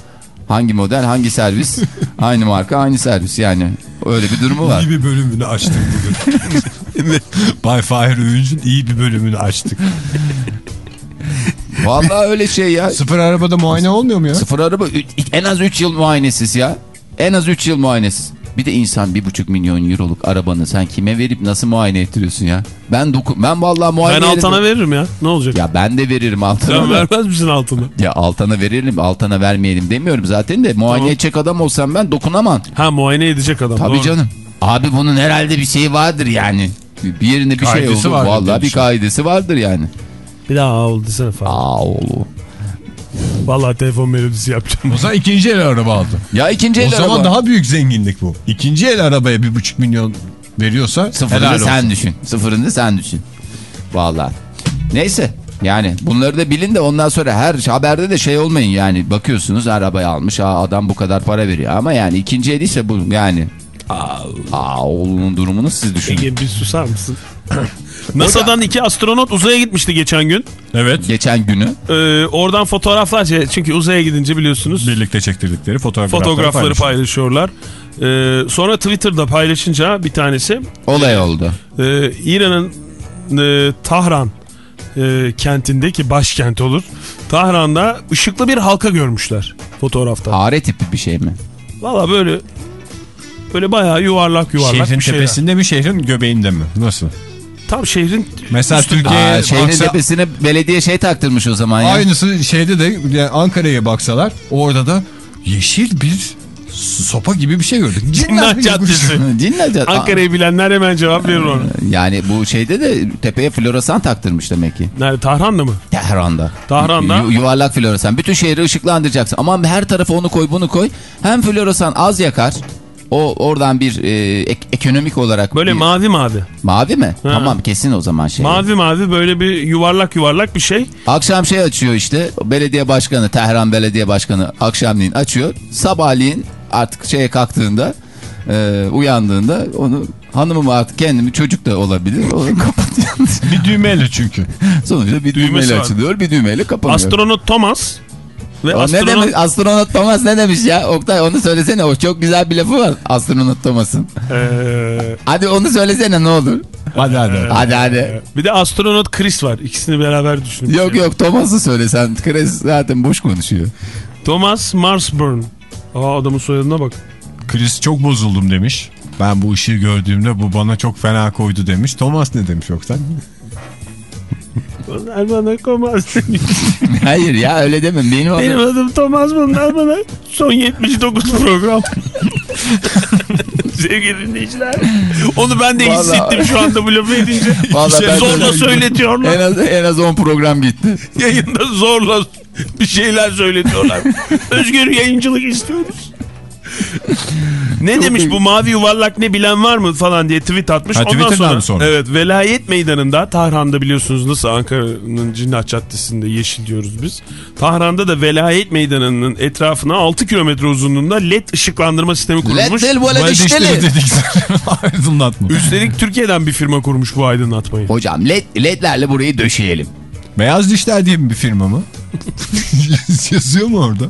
hangi model hangi servis aynı marka aynı servis yani öyle bir durumu var. İyi bir bölümünü açtık bugün. Bay Fahir Öğüncü'nün iyi bir bölümünü açtık. Vallahi öyle şey ya. Sıfır arabada muayene olmuyor mu ya? Sıfır araba en az 3 yıl muayenesiz ya. En az 3 yıl muayenesiz. Bir de insan bir buçuk milyon euroluk arabanı sen kime verip nasıl muayene ettiriyorsun ya? Ben doku ben vallahi muayene Ben Altan'a ederim. veririm ya. Ne olacak? Ya ben de veririm altına. Sen vermez misin Altan'a? Ya altına verelim altına vermeyelim demiyorum zaten de muayene Tamam. edecek adam olsam ben dokunamam. Ha muayene edecek adam. Tabii doğru. canım. Abi bunun herhalde bir şeyi vardır yani. Bir yerinde bir şey Kaidesi oldu. vardır Vallahi bir kaidesi vardır yani. Bir daha oldu desene falan. Aa oğlu. Vallahi telefon melodisi yapacağım. O zaman ikinci el araba aldı. Ya ikinci O el zaman araba. daha büyük zenginlik bu. İkinci el arabaya bir buçuk milyon veriyorsa Sıfırını olsun. sen düşün. Sıfırını sen düşün. Vallahi. Neyse. Yani bunları da bilin de ondan sonra her haberde de şey olmayın yani bakıyorsunuz arabayı almış Aa, adam bu kadar para veriyor ama yani ikinci el ise bu yani oğlunun durumunu siz düşünün. Ege bir susar mısın? NASA'dan iki astronot uzaya gitmişti geçen gün. Evet. Geçen günü Ee, oradan fotoğraflar şey- çünkü uzaya gidince biliyorsunuz Birlikte çektirdikleri fotoğrafları fotoğrafları paylaşıyor. paylaşıyorlar. Ee, sonra Twitter'da paylaşınca bir tanesi olay oldu. e, İran'ın e, Tahran e, kentindeki başkent olur. Tahran'da ışıklı bir halka görmüşler fotoğrafta. Fare tipi bir şey mi? Valla böyle böyle bayağı yuvarlak yuvarlak Şehrin bir şeyler. tepesinde mi şehrin göbeğinde mi? Nasıl? Tam şehrin Mesela Türkiye'ye şehrin baksa- tepesine belediye şey taktırmış o zaman ya. Aynısı şeyde de yani Ankara'ya baksalar orada da yeşil bir sopa gibi bir şey gördük. Cinnah Caddesi. Cinler Ankara'yı bilenler hemen cevap verir ona. Yani bu şeyde de tepeye floresan taktırmış demek ki. Nerede? Tahran'da mı? Tehran'da. Tahran'da. Yu- yuvarlak floresan. Bütün şehri ışıklandıracaksın. Ama her tarafa onu koy bunu koy. Hem floresan az yakar. O oradan bir e, ek- ekonomik olarak Böyle bir- mavi mavi. mavi mi? Ha. Tamam kesin o zaman şey. Mavi mavi böyle bir yuvarlak yuvarlak bir şey. Akşam şey açıyor işte belediye başkanı Tehran belediye başkanı akşamleyin açıyor. Sabahleyin artık şeye kalktığında e, uyandığında onu hanımım artık kendimi çocuk da olabilir. Onu kapatıyor. Bir düğmeyle çünkü. Sonuçta bir Düğmesi düğmeyle var. açılıyor bir düğmeyle kapanıyor. Astronot Thomas ve O ne astronot demek astronot Thomas ne demiş ya? Oktay onu söylesene o çok güzel bir lafı var astronot Thomas'ın. Ee, Hadi onu söylesene ne olur. Hadi hadi. Hadi hadi. bir de astronot Chris var. İkisini beraber düşünün. Yok yok Thomas'ı söylesen. Chris zaten boş konuşuyor. Thomas Marsburn. Aa adamın soyadına bak. Chris çok bozuldum demiş. Ben bu ışığı gördüğümde bu bana çok fena koydu demiş. Thomas ne demiş yoksa? Bunlar bana komaz demiş. Hayır ya öyle deme. Benim, adım- Benim adım Thomas bunlar bana son 79 program. Sevgili dinleyiciler. Onu ben de Vallahi- hissettim şu anda bu lafı edince. Ben zorla söyletiyorlar. En az, en az 10 program gitti. Yayında zorla bir şeyler söyletiyorlar. Özgür yayıncılık istiyoruz. Ne demiş bu mavi yuvarlak ne bilen var mı falan diye tweet atmış. Ha, Ondan sonra, sonra? Evet Velayet Meydanı'nda Tahran'da biliyorsunuz nasıl Ankara'nın Cinnah Caddesi'nde yeşil diyoruz biz. Tahran'da da Velayet Meydanı'nın etrafına 6 kilometre uzunluğunda led ışıklandırma sistemi kurulmuş. Dişleri. dedik. Aydınlatma. Üstelik Türkiye'den bir firma kurmuş bu aydınlatmayı. Hocam led, ledlerle burayı döşeyelim. Beyaz Dişler diye bir firma mı? Yazıyor mu orada?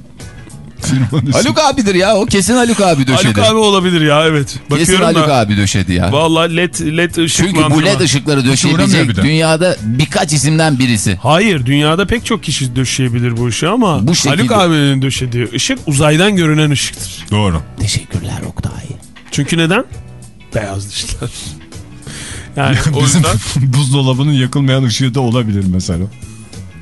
Haluk abidir ya o kesin Haluk abi döşedi. Haluk abi olabilir ya evet. kesin Bakıyorum Haluk da. abi döşedi ya. Valla led, led ışıklandırma. Çünkü bu led ışıkları bir döşeyebilecek dünyada birkaç isimden birisi. Hayır dünyada pek çok kişi döşeyebilir bu ışığı ama Bu şekilde- Haluk abinin döşediği ışık uzaydan görünen ışıktır. Doğru. Teşekkürler Oktay. Çünkü neden? Beyaz dişler. Yani Bizim yüzden buzdolabının yakılmayan ışığı da olabilir mesela.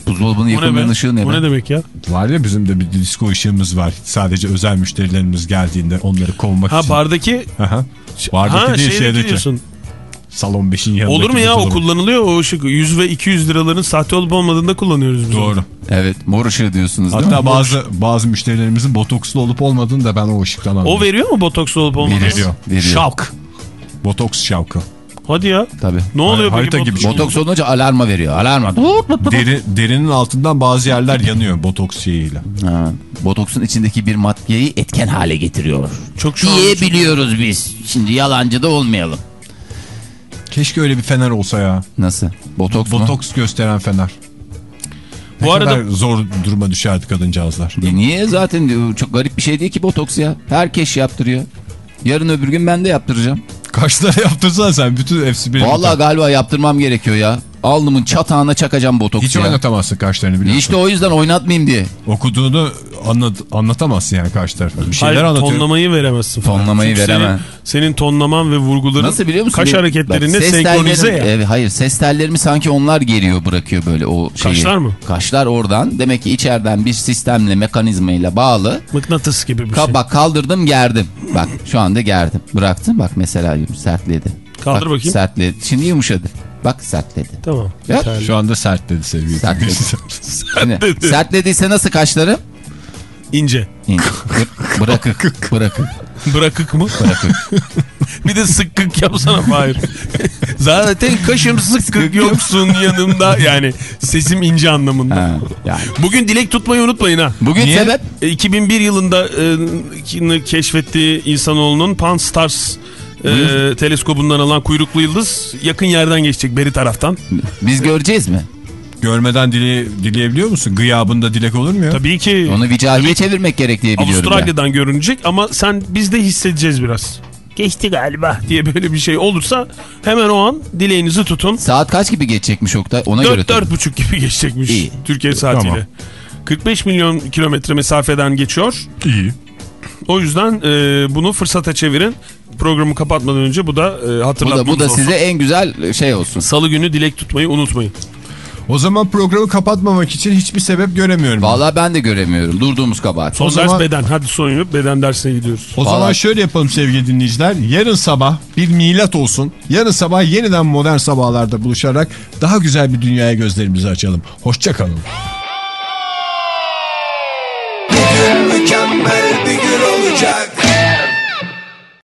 Buzdolabının bu ne, yakılmayan be? ışığı ne bu be? ne demek ya? Var ya bizim de bir disco ışığımız var. Sadece özel müşterilerimiz geldiğinde onları kovmak Ha için. bardaki Aha. Bardaki ha değil şeydeki diyorsun. Salon 5'in yanındaki Olur mu ya o kullanılıyor o ışık 100 ve 200 liraların sahte olup olmadığını da kullanıyoruz biz. Doğru. Evet mor ışığı diyorsunuz değil Hatta mi? bazı bazı müşterilerimizin botokslu olup olmadığını da ben o ışıktan anlıyorum. O veriyor mu botokslu olup olmadığını? veriyor. Veriyor. Şalk. Botoks şavkı. Hadi ya. Tabii. Ne oluyor harita peki? gibi botoks- olunca alarma veriyor. Alarma. Deri, derinin altından bazı yerler yanıyor botoks şeyiyle. Ha, botoksun içindeki bir maddeyi etken hale getiriyor. Çok şu diye biliyoruz biz. Şimdi yalancı da olmayalım. Keşke öyle bir fener olsa ya. Nasıl? Botoks, mu? Botoks gösteren fener. Ne Bu arada zor duruma düşerdi kadıncağızlar. Ya Niye zaten çok garip bir şey değil ki botoks ya. Herkes yaptırıyor. Yarın öbür gün ben de yaptıracağım. Kaçlara yaptırsan sen bütün hepsi bir. Vallahi galiba yaptırmam gerekiyor ya. Alnımın çatağına çakacağım botoks Hiç ya. oynatamazsın kaşlarını biliyorsun. İşte o yüzden oynatmayayım diye. Okuduğunu anlat, anlatamazsın yani karşı tarafa. Bir şeyler Hayır, anlatıyor. tonlamayı veremezsin. falan. Tonlamayı Çünkü veremem. Senin, senin tonlaman ve vurguların Nasıl biliyor musun? kaş hareketlerinde senkronize ya. Evet, hayır ses tellerimi sanki onlar geriyor bırakıyor böyle o şeyi. Kaşlar mı? Kaşlar oradan. Demek ki içeriden bir sistemle mekanizmayla bağlı. Mıknatıs gibi bir Ka- şey. Bak kaldırdım gerdim. Bak şu anda gerdim. Bıraktım bak mesela sertledi. Kaldır Bak, bakayım. Sertledi. Şimdi yumuşadı. Bak sertledi. Tamam. Ya. yeterli. Şu anda sert dedi sevgili. Sertledi. Sertledi. sertlediyse nasıl kaşlarım? İnce. İn. Bı- bırakık. Bırakık. Bırakık mı? Bırakık. bir de sıkkık yapsana Fahir. Zaten kaşım sıkkık yoksun yanımda. Yani sesim ince anlamında. Ha, yani. Bugün dilek tutmayı unutmayın ha. Bugün Niye? sebep? E, 2001 yılında e, keşfettiği insanoğlunun Pan-STARRS e, teleskobundan alan kuyruklu yıldız yakın yerden geçecek beri taraftan. Biz göreceğiz mi? Görmeden dile, dileyebiliyor musun? Gıyabında dilek olur mu ya? Tabii ki Onu vicadiye çevirmek gerek diye biliyorum ben. Avustralya'dan görünecek ama sen biz de hissedeceğiz biraz. Geçti galiba diye böyle bir şey olursa hemen o an dileğinizi tutun. Saat kaç gibi geçecekmiş Oktay? Ona göre 4 tabii. dört buçuk gibi geçecekmiş İyi. Türkiye saatiyle. Tamam. 45 milyon kilometre mesafeden geçiyor. İyi. O yüzden e, bunu fırsata çevirin. Programı kapatmadan önce bu da e, Bu hatırlatmamız da, bu da olsun. size en güzel şey olsun. Salı günü dilek tutmayı unutmayın. O zaman programı kapatmamak için hiçbir sebep göremiyorum. Vallahi ben de göremiyorum. Durduğumuz kabahat. Son O ders zaman- beden. Hadi son beden dersine gidiyoruz. O zaman Vallahi- şöyle yapalım sevgili dinleyiciler. Yarın sabah bir milat olsun. Yarın sabah yeniden modern sabahlarda buluşarak daha güzel bir dünyaya gözlerimizi açalım. Hoşçakalın. Mükemmel bir gün olacak